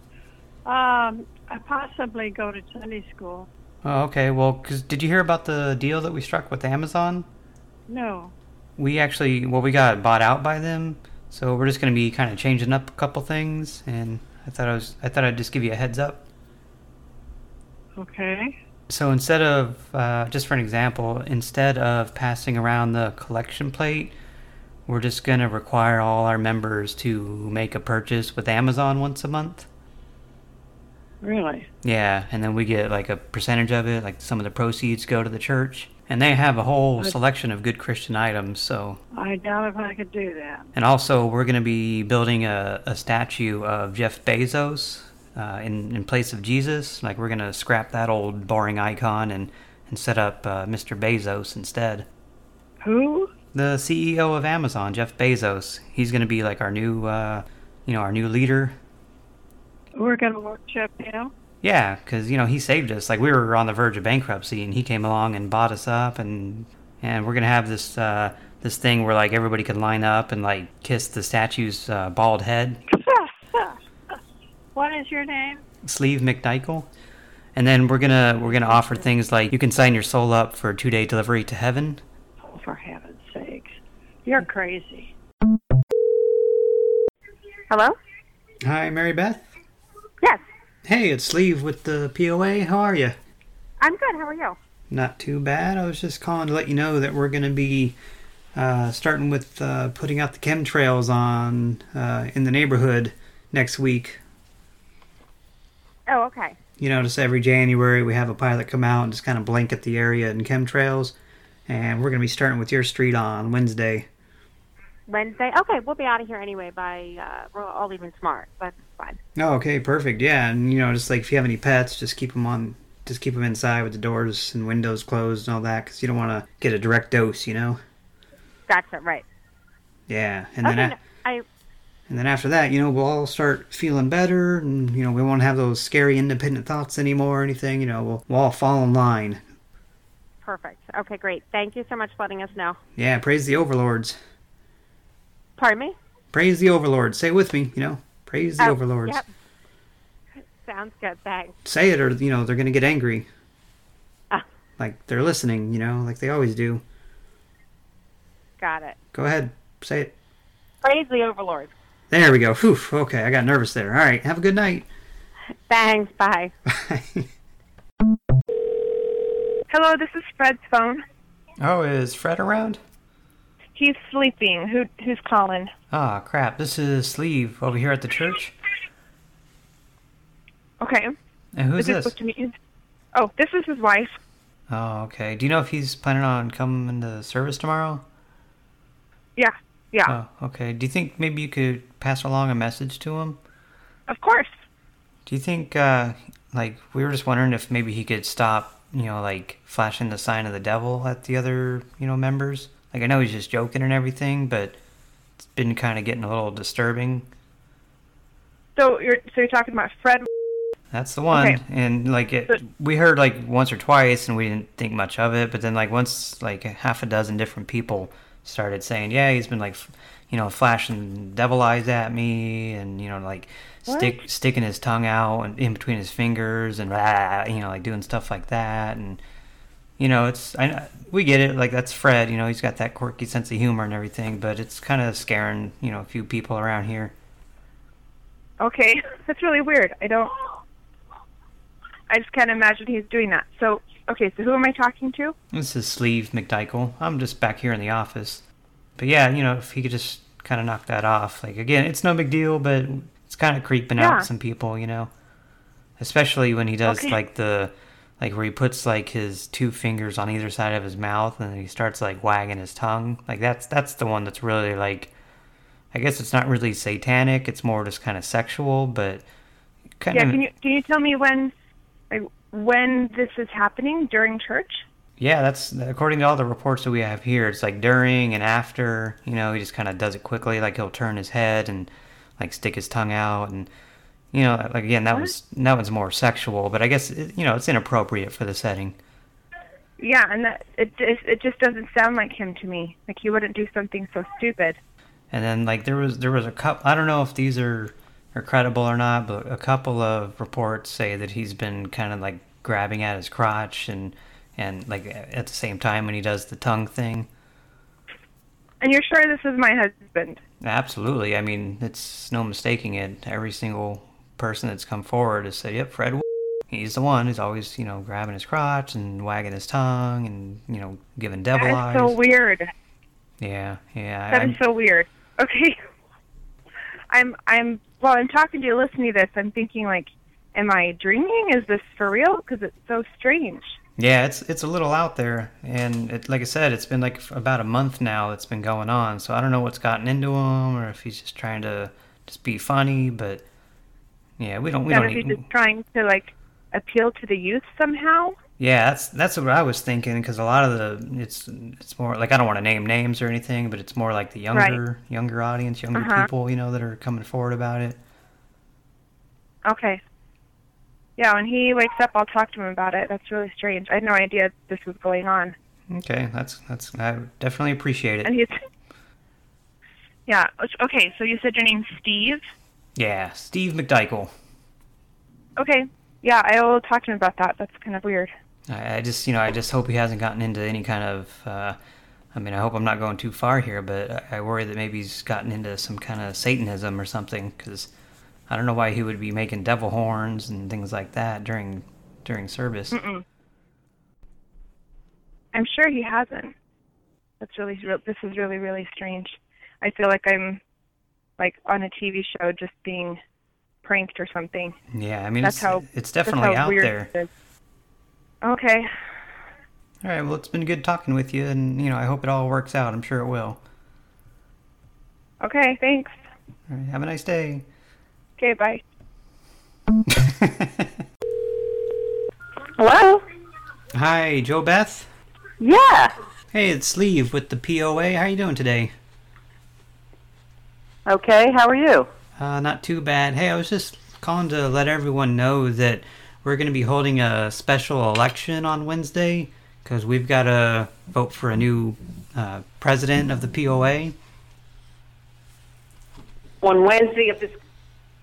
Um, I possibly go to Sunday school. Oh, okay. Well, 'cause did you hear about the deal that we struck with Amazon? No. We actually, well, we got bought out by them, so we're just going to be kind of changing up a couple things, and I thought I was, I thought I'd just give you a heads up. Okay. So instead of, uh, just for an example, instead of passing around the collection plate, we're just going to require all our members to make a purchase with Amazon once a month. Really? Yeah, and then we get like a percentage of it, like some of the proceeds go to the church. And they have a whole selection of good Christian items, so. I doubt if I could do that. And also, we're going to be building a, a statue of Jeff Bezos uh, in, in place of Jesus. Like, we're going to scrap that old boring icon and, and set up uh, Mr. Bezos instead. Who? The CEO of Amazon, Jeff Bezos. He's going to be like our new, uh, you know, our new leader. We're going to worship him? Yeah, because you know he saved us. Like we were on the verge of bankruptcy, and he came along and bought us up, and and we're gonna have this uh, this thing where like everybody can line up and like kiss the statue's uh, bald head, What is your name? Sleeve McNichol, and then we're gonna we're gonna offer things like you can sign your soul up for two day delivery to heaven. Oh, for heaven's sakes. You're crazy. Hello? Hi, Mary Beth. Yes. Hey, it's Sleeve with the POA. How are you? I'm good. How are you? Not too bad. I was just calling to let you know that we're going to be uh, starting with uh, putting out the chemtrails on uh, in the neighborhood next week. Oh, okay. You notice every January we have a pilot come out and just kind of blanket the area in chemtrails. And we're going to be starting with your street on Wednesday. Wednesday? Okay, we'll be out of here anyway by, uh, we're all even smart. That's fine. Oh, okay, perfect. Yeah, and you know, just like if you have any pets, just keep them on, just keep them inside with the doors and windows closed and all that, because you don't want to get a direct dose, you know. Gotcha, right. Yeah, and okay, then no, a- I, and then after that, you know, we'll all start feeling better, and you know, we won't have those scary independent thoughts anymore or anything. You know, we'll we'll all fall in line. perfect. Okay, great. Thank you so much for letting us know. Yeah, praise the overlords. Pardon me? Praise the overlords. Say it with me. You know, praise the Oh, overlords. Yep. Sounds good. Thanks. Say it, or you know, they're gonna get angry. Ah. Like they're listening. You know, like they always do. Got it. Go ahead, say it. Praise the Overlord. There we go. Whew, okay, I got nervous there. All right, have a good night. Thanks. Bye. Hello, this is Fred's phone. Oh, is Fred around? He's sleeping. Who who's calling? Ah, crap. This is Sleeve over here at the church. Okay. And who's is this? supposed to meet you? Oh, this is his wife. Oh, okay. Do you know if he's planning on coming to service tomorrow? Yeah. Yeah. Oh, okay. Do you think maybe you could pass along a message to him? Of course. Do you think, uh, like, we were just wondering if maybe he could stop, you know, like, flashing the sign of the devil at the other, you know, members? Like, I know he's just joking and everything, but it's been kind of getting a little disturbing. So you're so you're talking about Fred. That's the one. Okay. And, like, it, But- we heard, like, once or twice, and we didn't think much of it, but then, like, once, like, half a dozen different people started saying, yeah, he's been, like, you know, flashing devil eyes at me, and, you know, like, stick sticking his tongue out and in between his fingers and you know like doing stuff like that and you know it's I we get it like that's Fred you know he's got that quirky sense of humor and everything but it's kind of scaring you know a few people around here Okay, that's really weird. I don't. I just can't imagine he's doing that. So okay, so who am I talking to? this is Sleeve McDykel I'm just back here in the office but yeah you know if he could just kind of knock that off like again it's no big deal but it's kind of creeping Yeah. out some people you know especially when he does Okay. like the like where he puts like his two fingers on either side of his mouth and then he starts like wagging his tongue like that's that's the one that's really like i guess it's not really satanic it's more just kind of sexual but kind yeah, of can you can you tell me when, like when this is happening during church? Yeah, that's according to all the reports that we have here. It's like during and after. You know, he just kind of does it quickly. Like he'll turn his head and like stick his tongue out, and you know, like again, that was that was more sexual. But I guess you know it's inappropriate for the setting. Yeah, and that it it, it just doesn't sound like him to me. Like he wouldn't do something so stupid. And then like there was there was a couple. I don't know if these are are credible or not, but a couple of reports say that he's been kind of like grabbing at his crotch and and like at the same time when he does the tongue thing. And you're sure this is my husband? Absolutely. I mean, it's no mistaking it. Every single person that's come forward has said, "Yep, Fred." He's the one who's always, you know, grabbing his crotch and wagging his tongue and, you know, giving devil eyes. is so weird. Yeah, yeah. That I- is so weird. Okay. I'm I'm while I'm talking to you, listening to this, I'm thinking like, am I dreaming? Is this for real? Because it's so strange. Yeah, it's it's a little out there, and it, like I said, it's been like about a month now. It's been going on, so I don't know what's gotten into him, or if he's just trying to just be funny. But yeah, we don't we don't. he Even, just trying to like appeal to the youth somehow? yeah, that's that's what I was thinking because a lot of the it's it's more like I don't want to name names or anything, but it's more like the younger younger audience, younger Uh-huh. people, you know, that are coming forward about it. Okay. Yeah, when he wakes up, I'll talk to him about it. That's really strange. I had no idea this was going on. Okay, that's that's I definitely appreciate it. And he's. Yeah. Okay. So you said your name's Steve. Yeah, Steve McDykel. Okay. Yeah, I will talk to him about that. That's kind of weird. I, I just, you know, I just hope he hasn't gotten into any kind of. Uh, I mean, I hope I'm not going too far here, but I, I worry that maybe he's gotten into some kind of Satanism or something. Because I don't know why he would be making devil horns and things like that during during service. Mm-mm. I'm sure he hasn't. That's really. This is really really strange. I feel like I'm like on a TV show just being pranked or something. Yeah, I mean, that's it's, how it's definitely how out there. Okay. All right, well, it's been good talking with you, and you know, I hope it all works out. I'm sure it will. Okay. Thanks. All right, have a nice day. Okay. Bye. Hello? Hi, Joe Beth. Yeah. Hey, it's Sleeve with the POA. How you doing today? Okay, how are you? Uh, not too bad. Hey, I was just calling to let everyone know that we're going to be holding a special election on Wednesday because we've got to vote for a new uh, president of the POA. On Wednesday of this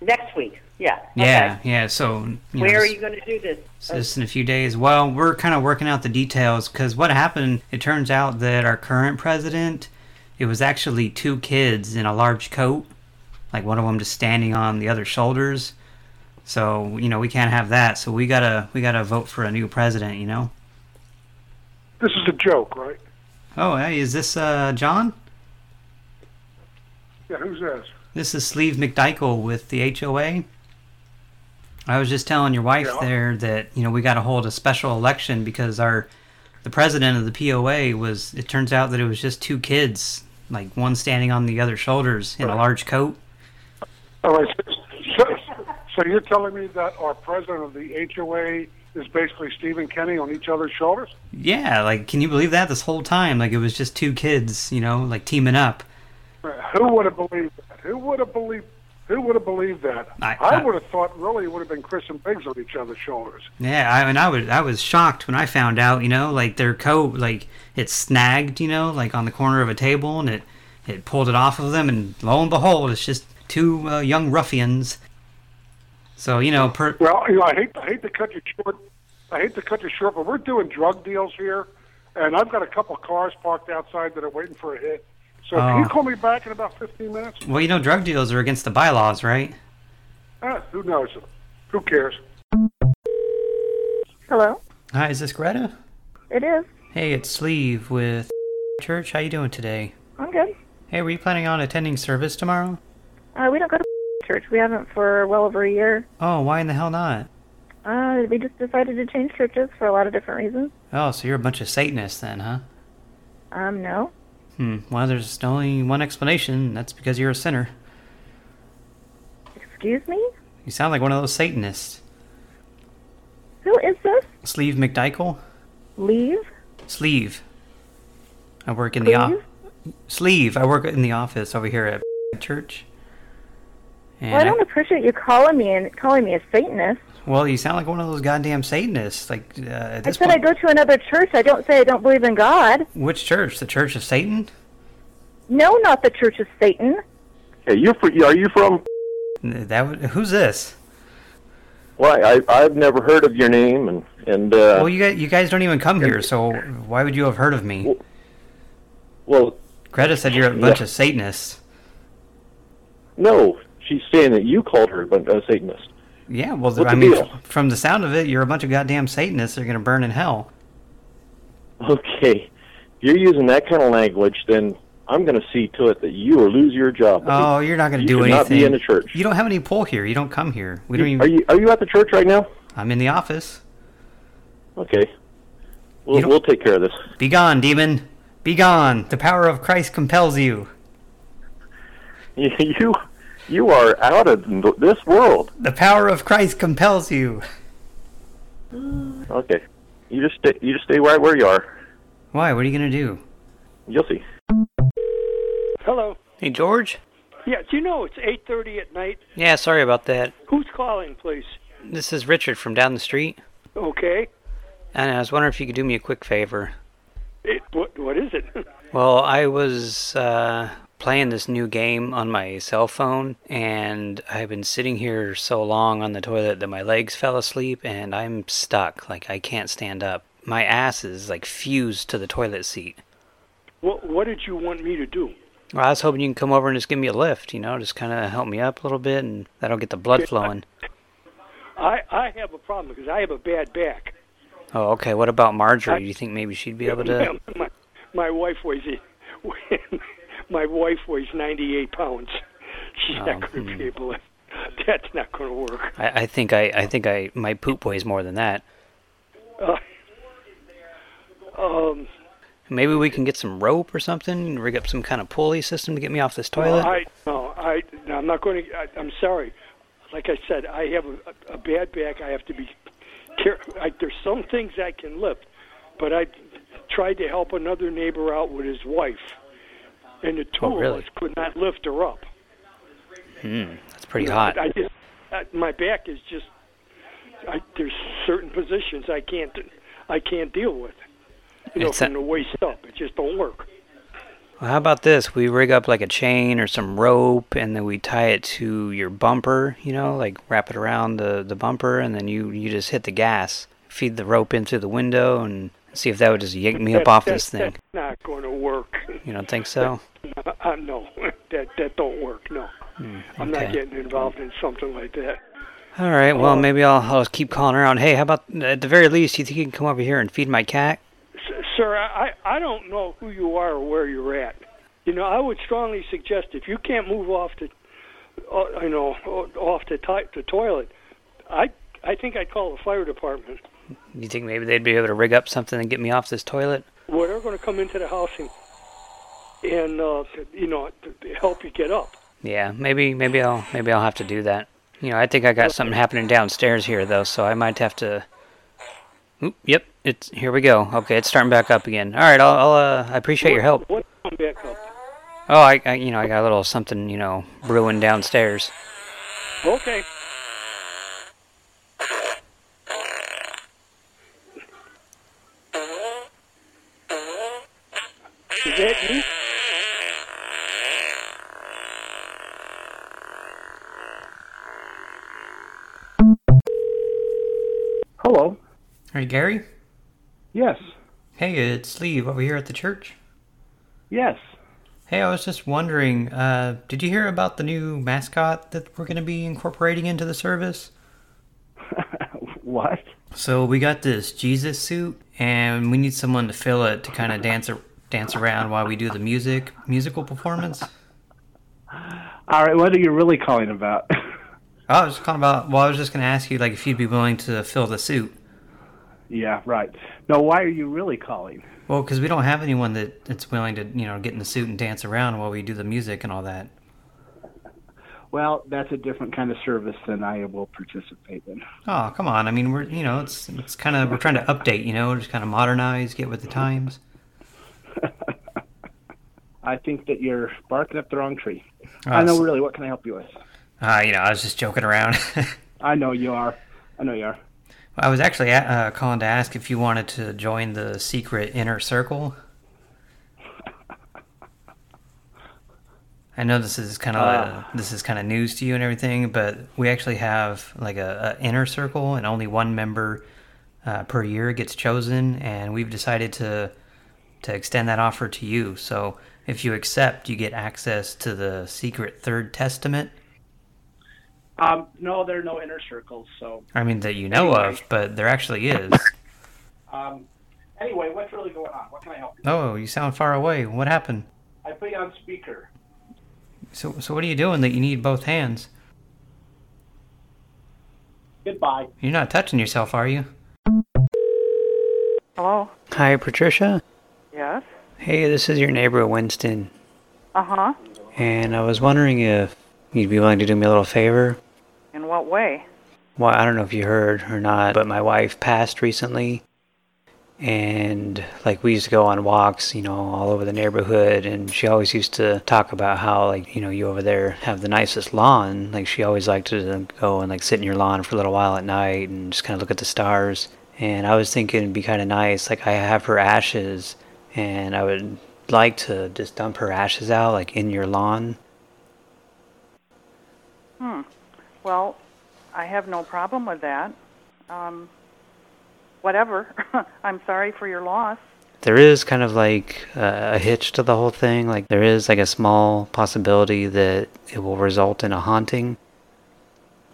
next week. Yeah. Yeah, yeah. So you know, Where are you going to do this? Just in a few days. Well, we're kind of working out the details because what happened, it turns out that our current president, it was actually two kids in a large coat, like one of them just standing on the other shoulders. So, you know, we can't have that. So we gotta, we gotta vote for a new president, you know? This is a joke, right? Oh, hey, is this, uh, John? Yeah, who's this? This is Sleeve McDykel with the HOA. I was just telling your wife Yeah. there that you know we got to hold a special election because our the president of the POA was. It turns out that it was just two kids, like one standing on the other shoulders in a large coat. All right. So, so you're telling me that our president of the HOA is basically Stephen Kenny on each other's shoulders? Yeah, like can you believe that? This whole time, like it was just two kids, you know, like teaming up. Who would have believed that? Who would have believed? Who would have believed that? I- I, I- would have thought really it would have been Chris and Biggs on each other's shoulders. Yeah, I mean, I was I was shocked when I found out. You know, like their coat, like it snagged. You know, like on the corner of a table, and it it pulled it off of them, and lo and behold, it's just two uh, young ruffians. So you know, per Well, you know, I hate I hate to cut you short. I hate to cut you short, but we're doing drug deals here, and I've got a couple cars parked outside that are waiting for a hit. So can Oh. you call me back in about 15 minutes? well, you know, drug deals are against the bylaws, right? Ah, who knows? Who cares? Hello? Hi, is this Greta? It is. Hey, it's Sleeve with Church. How you doing today? I'm good. Hey, were you planning on attending service tomorrow? Uh, we don't go to church. We haven't for well over a year. Oh, why in the hell not? Uh, we just decided to change churches for a lot of different reasons. Oh, so you're a bunch of Satanists then, huh? Um, no. Hmm. Well, there's only one explanation. That's because you're a sinner. Excuse me? You sound like one of those Satanists. Who is this? Sleeve McDykel? Leave? Sleeve. I work in the off. Sleeve. I work in the office over here at church. And Well, I don't appreciate you calling me and calling me a Satanist. Well, you sound like one of those goddamn Satanists. Like uh, at I this said I go to another church. I don't say I don't believe in God. which church? The Church of Satan? No, not the Church of Satan. Hey, you're fr- are you from? That who's this? Well, I I've never heard of your name, and and uh, well, you guys, you guys don't even come here, so why would you have heard of me? well, Greta said you're a bunch of Satanists. no, she's saying that you called her a bun- a Satanist. Yeah, well, What's I mean, deal? from the sound of it, you're a bunch of goddamn Satanists. They're gonna burn in hell. Okay, if you're using that kind of language, then I'm going to see to it that you or lose your job. Oh, you're not gonna You do anything. Not be in the church. You don't have any pull here. You don't come here. We don't even. Are you are you at the church right now? I'm in the office. Okay, we'll we'll take care of this. Be gone, demon. Be gone. The power of Christ compels you. You you are out of this world. The power of Christ compels you. Okay, you just stay, you just stay right where you are. Why? What are you gonna do? You'll see. Hello. Hey, George. Yeah, do you know it's 8:30 at night? Yeah, sorry about that. Who's calling, please? This is Richard from down the street, Okay. and I was wondering if you could do me a quick favor. It, what what is it? Well, I was uh, playing this new game on my cell phone, and I've been sitting here so long on the toilet that my legs fell asleep, and I'm stuck. Like, I can't stand up. My ass is, like, fused to the toilet seat. what what did you want me to do? Well, I was hoping you can come over and just give me a lift, you know, just kind of help me up a little bit, and that'll get the blood flowing. I I have a problem because I have a bad back. Oh, okay. What about Marjorie? Do you think maybe she'd be able to? My, my wife weighs my wife weighs 98 pounds. She's Oh, not going to be able to. That's not going to work. I, I think I, I think I, my poop weighs more than that. Uh, um, Maybe we can get some rope or something, and rig up some kind of pulley system to get me off this toilet. No, I no, I no, I'm not going to. I, I'm sorry. Like I said, I have a, a bad back. I have to be careful. I, there's some things I can lift, but I tried to help another neighbor out with his wife, and the two Oh, really? of us could not lift her up. Hmm, that's pretty You know, hot. I just I, my back is just. I, there's certain positions I can't I can't deal with. You know, It's a- from the waist up, it just don't work. Well, how about this? We rig up like a chain or some rope, and then we tie it to your bumper. You know, like wrap it around the the bumper, and then you you just hit the gas, feed the rope in through the window, and see if that would just yank me up off this thing. That's not going to work. You don't think so? Uh, no, that that don't work. No, Hmm, I'm not getting involved in something like that. All right. Uh, Well, maybe I'll I'll just keep calling around. Hey, how about at the very least, you think you can come over here and feed my cat? S- Sir, I I don't know who you are or where you're at. You know, I would strongly suggest if you can't move off the, uh, you know, off the, ti- the toilet, I I think I'd call the fire department. You think maybe they'd be able to rig up something and get me off this toilet? Well, they're going to come into the house and and uh, you know to to help you get up. Yeah, maybe maybe I'll maybe I'll have to do that. You know, I think I got something happening downstairs here though, so I might have to. Oop, yep, it's here we go. Okay, it's starting back up again. All right, I'll, I'll uh, I appreciate your help. What back up? Oh, I, I you know I got a little something you know brewing downstairs. Okay. Is that you? Hello. Hey, Gary. Yes. Hey, it's Steve over here at the church. Yes. Hey, I was just wondering, uh, did you hear about the new mascot that we're going to be incorporating into the service? What? So we got this Jesus suit, and we need someone to fill it to kind of dance dance around while we do the music musical performance. All right. What are you really calling about? Oh, I was calling about. Uh, well, I was just going to ask you, like, if you'd be willing to fill the suit. yeah. Right. No. Why are you really calling? Well, because we don't have anyone that that's willing to, you know, get in the suit and dance around while we do the music and all that. Well, that's a different kind of service than I will participate in. Oh, come on. I mean, we're you know, it's it's kind of we're trying to update, you know, just kind of modernize, get with the times. I think that you're barking up the wrong tree. I know, really. What can I help you with? Uh, you know, I was just joking around. I know you are. I know you are. I was actually uh, calling to ask if you wanted to join the secret inner circle. I know this is kind of Uh. this is kind of news to you and everything, but we actually have like a, a inner circle, and only one member uh, per year gets chosen, and we've decided to to extend that offer to you. So if you accept, you get access to the secret third testament. Um, no, there are no inner circles. So, I mean that you know Anyway. of, but there actually is. um, anyway, what's really going on? What can I help you? Oh, you sound far away. What happened? I put you on speaker. So, so what are you doing that you need both hands? Goodbye. You're not touching yourself, are you? Hello. Hi, Patricia. Yes. Hey, this is your neighbor, Winston. Uh huh. And I was wondering if you'd be willing to do me a little favor. In what way? Well, I don't know if you heard or not, but my wife passed recently. And, like, we used to go on walks, you know, all over the neighborhood. And she always used to talk about how, like, you know, you over there have the nicest lawn. Like, she always liked to go and, like, sit in your lawn for a little while at night and just kind of look at the stars. And I was thinking it'd be kind of nice. Like, I have her ashes, and I would like to just dump her ashes out, like, in your lawn. Hmm. Well, I have no problem with that. Um, whatever. I'm sorry for your loss. There is kind of like uh, a hitch to the whole thing. Like there is like a small possibility that it will result in a haunting.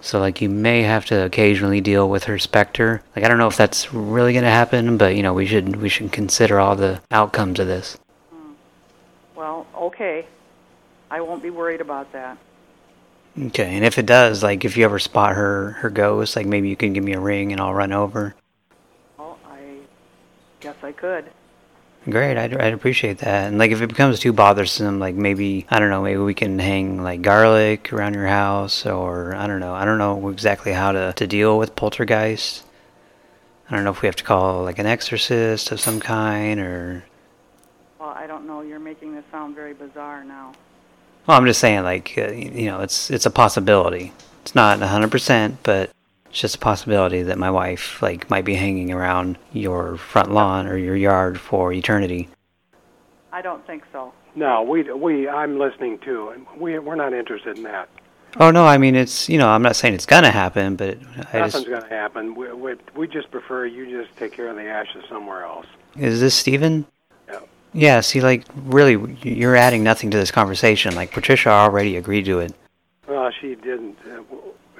So like you may have to occasionally deal with her specter. Like I don't know if that's really going to happen, but you know we should we should consider all the outcomes of this. Well, okay. I won't be worried about that. Okay, and if it does, like if you ever spot her her ghost, like maybe you can give me a ring and I'll run over. Well, I guess I could. Great, I'd, I'd appreciate that. And like, if it becomes too bothersome, like maybe I don't know, maybe we can hang like garlic around your house, or I don't know, I don't know exactly how to to deal with poltergeist. I don't know if we have to call like an exorcist of some kind, or Well, I don't know. You're making this sound very bizarre now. Well, I'm just saying like uh, you know, it's it's a possibility. It's not 100%, but it's just a possibility that my wife like might be hanging around your front lawn or your yard for eternity. I don't think so. No, we we I'm listening too, and we we're not interested in that. Oh no, I mean it's you know I'm not saying it's gonna happen, but I Nothing's just going to happen. We, we we just prefer you just take care of the ashes somewhere else. is this Steven? Yeah. See, like, really, you're adding nothing to this conversation. Like, Patricia already agreed to it. Well, she didn't. Uh,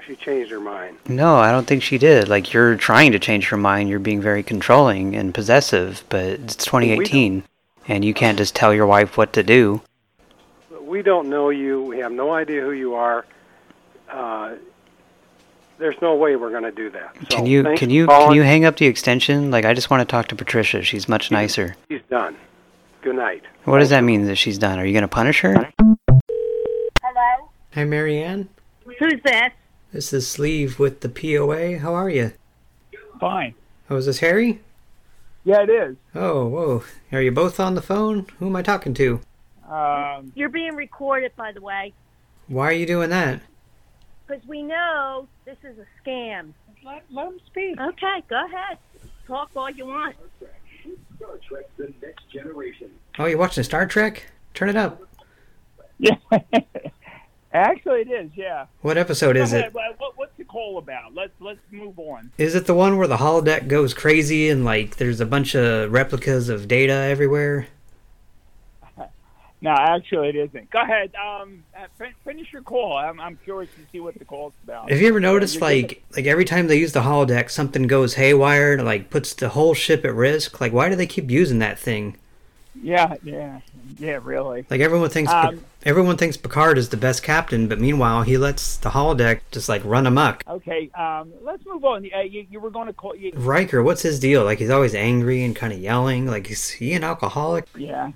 she changed her mind. No, I don't think she did. Like, you're trying to change her mind. You're being very controlling and possessive, but it's 2018, and you can't just tell your wife what to do. We don't know you. We have no idea who you are. Uh, there's no way we're going to do that. So Can you can you can you hang up the extension? Like, I just want to talk to Patricia. She's much nicer. She's done. Good night. What does that mean that she's done? Are you going to punish her? Hello? Hi, Marianne. Who's this? This is Sleeve with the POA. How are you? Fine. Oh, is this Harry? Yeah, it is. Oh, whoa. Are you both on the phone? Who am I talking to? Um, You're being recorded, by the way, Why are you doing that? because we know this is a scam. Let, let him speak. Okay, go ahead. Talk all you want. Star Trek: The Next Generation. Oh, you're watching Star Trek? Turn it up. Yeah. Actually, it is. Yeah. What episode is it? What, what- what's the call about? Let's let's move on. Is it the one where the holodeck goes crazy and like there's a bunch of replicas of Data everywhere? No, actually, it isn't. Go ahead. Um, uh, finish your call. I'm I'm curious to see what the call's about. Have you ever noticed You're like like every time they use the holodeck something goes haywire and like puts the whole ship at risk? Like why do they keep using that thing? Yeah, yeah, yeah. Really. Like everyone thinks Um, everyone thinks Picard is the best captain, but meanwhile he lets the holodeck just like run amok. Okay. Um, let's move on. Uh, you, you were going to call. You, Riker, what's his deal? Like he's always angry and kind of yelling. Like is he an alcoholic? Yeah.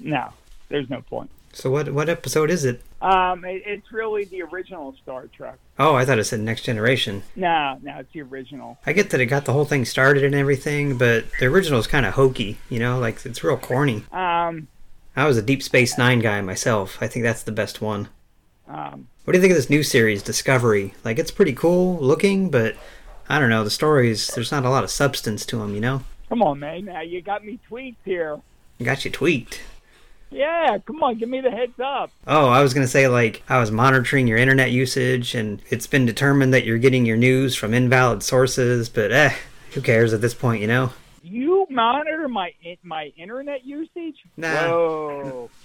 No, there's no point. So what what episode is it? Um, it, it's really the original Star Trek. Oh, I thought it said Next Generation. No, no, it's the original. I get that it got the whole thing started and everything, but the original is kind of hokey, you know, like it's real corny. Um, I was a Deep Space Nine guy myself. I think that's the best one. um, What do you think of this new series, Discovery? Like, it's pretty cool looking, but I don't know. The stories, there's not a lot of substance to them, you know? come on, man. Now you got me tweaked here. Got you tweaked. Yeah, come on, give me the heads up. Oh, I was going to say, like, I was monitoring your internet usage, and it's been determined that you're getting your news from invalid sources, but eh, who cares at this point, you know? You monitor my my internet usage? Nah. Whoa.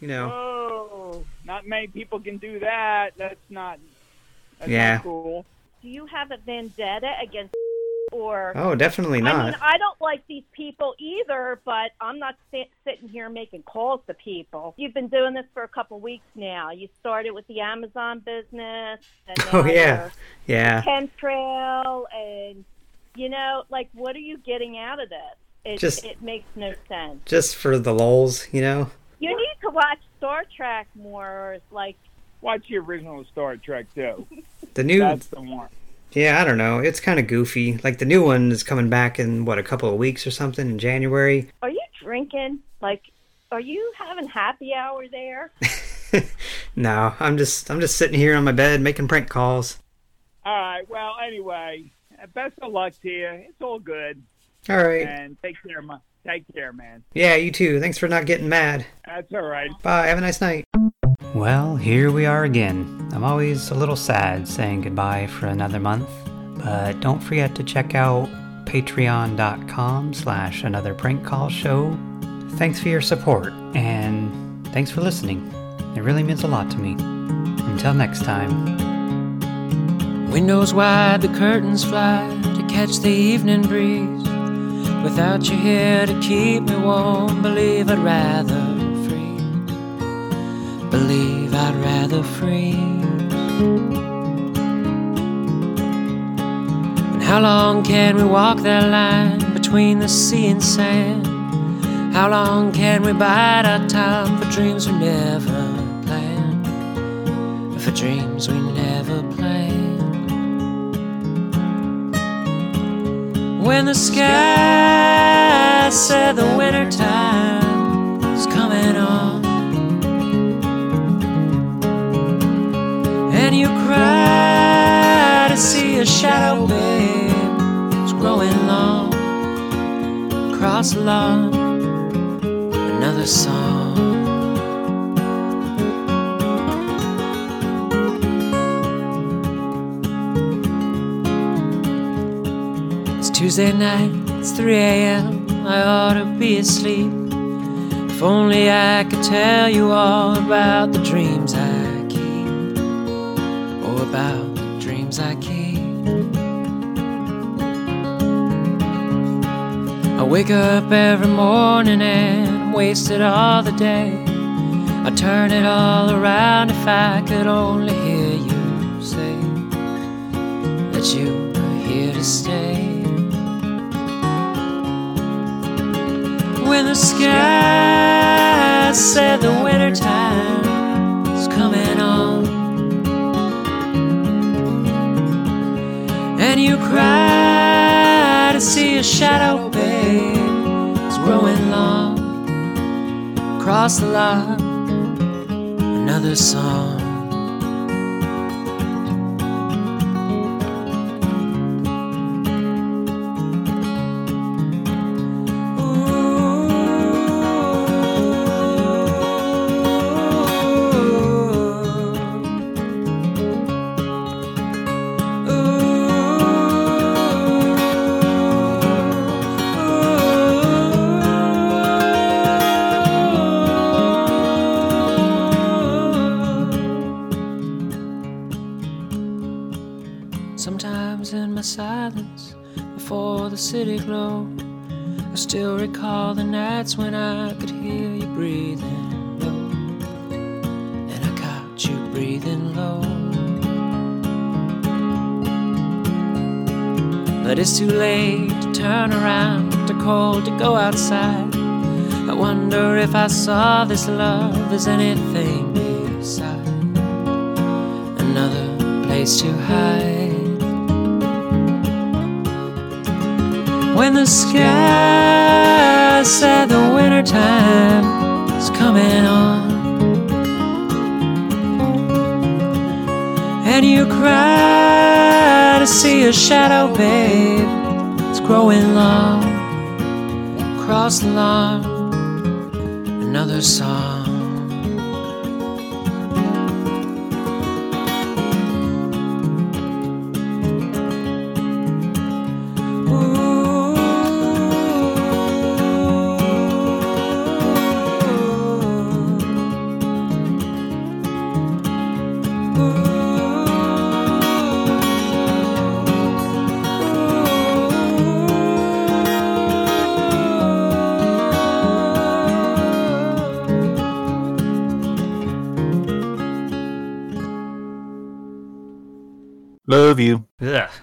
You know. Whoa. Not many people can do that. That's not. That's Yeah. Not cool. Do you have a vendetta against or? Oh, definitely not I not. mean, I don't like these people either, but I'm not sit, sitting here making calls to people. You've been doing this for a couple weeks now. You started with the Amazon business, and Oh, yeah. Yeah. chemtrail, and you know, like, what are you getting out of this? It, Just- it makes no sense. Just for the lulls, you know? You need to watch Star Trek more, or like Watch the original Star Trek too. The new. That's the one. Yeah, I don't know. It's kind of goofy. Like, the new one is coming back in, what, a couple of weeks or something in January? Are you drinking? Like, are you having happy hour there? No, I'm just I'm just sitting here on my bed making prank calls. All right. Well, anyway, best of luck to you. It's all good. All right. And take care, ma- Take care, man. Yeah, you too. Thanks for not getting mad. That's all right. Bye. Have a nice night. Well, here we are again. I'm always a little sad saying goodbye for another month, but don't forget to check out patreon.com slash another prank call show. Thanks for your support, and thanks for listening. It really means a lot to me. Until next time. Windows wide, the curtains fly to catch the evening breeze. Without you here to keep me warm, believe I'd rather freeze. Believe I'd rather freeze. And how long can we walk that line between the sea and sand? How long can we bide our time for dreams we never planned? For dreams we never planned. When the sky said the winter time is coming on, and you cry to see a shadow, babe, it's growing long across the lawn. Another song. Tuesday night, it's 3 a.m. I ought to be asleep. If only I could tell you all about the dreams I keep, or about the dreams I keep. I wake up every morning and waste it all the day. I turn it all around if I could only hear you say that you are here to stay. When the sky said the winter time is coming on, and you cry to see a shadow, babe, it's growing long across the lot. Another song. To go outside. I wonder if I saw this love as anything beside another place to hide. When the sky said the winter time is coming on, and you cry to see a shadow, babe, it's growing long across the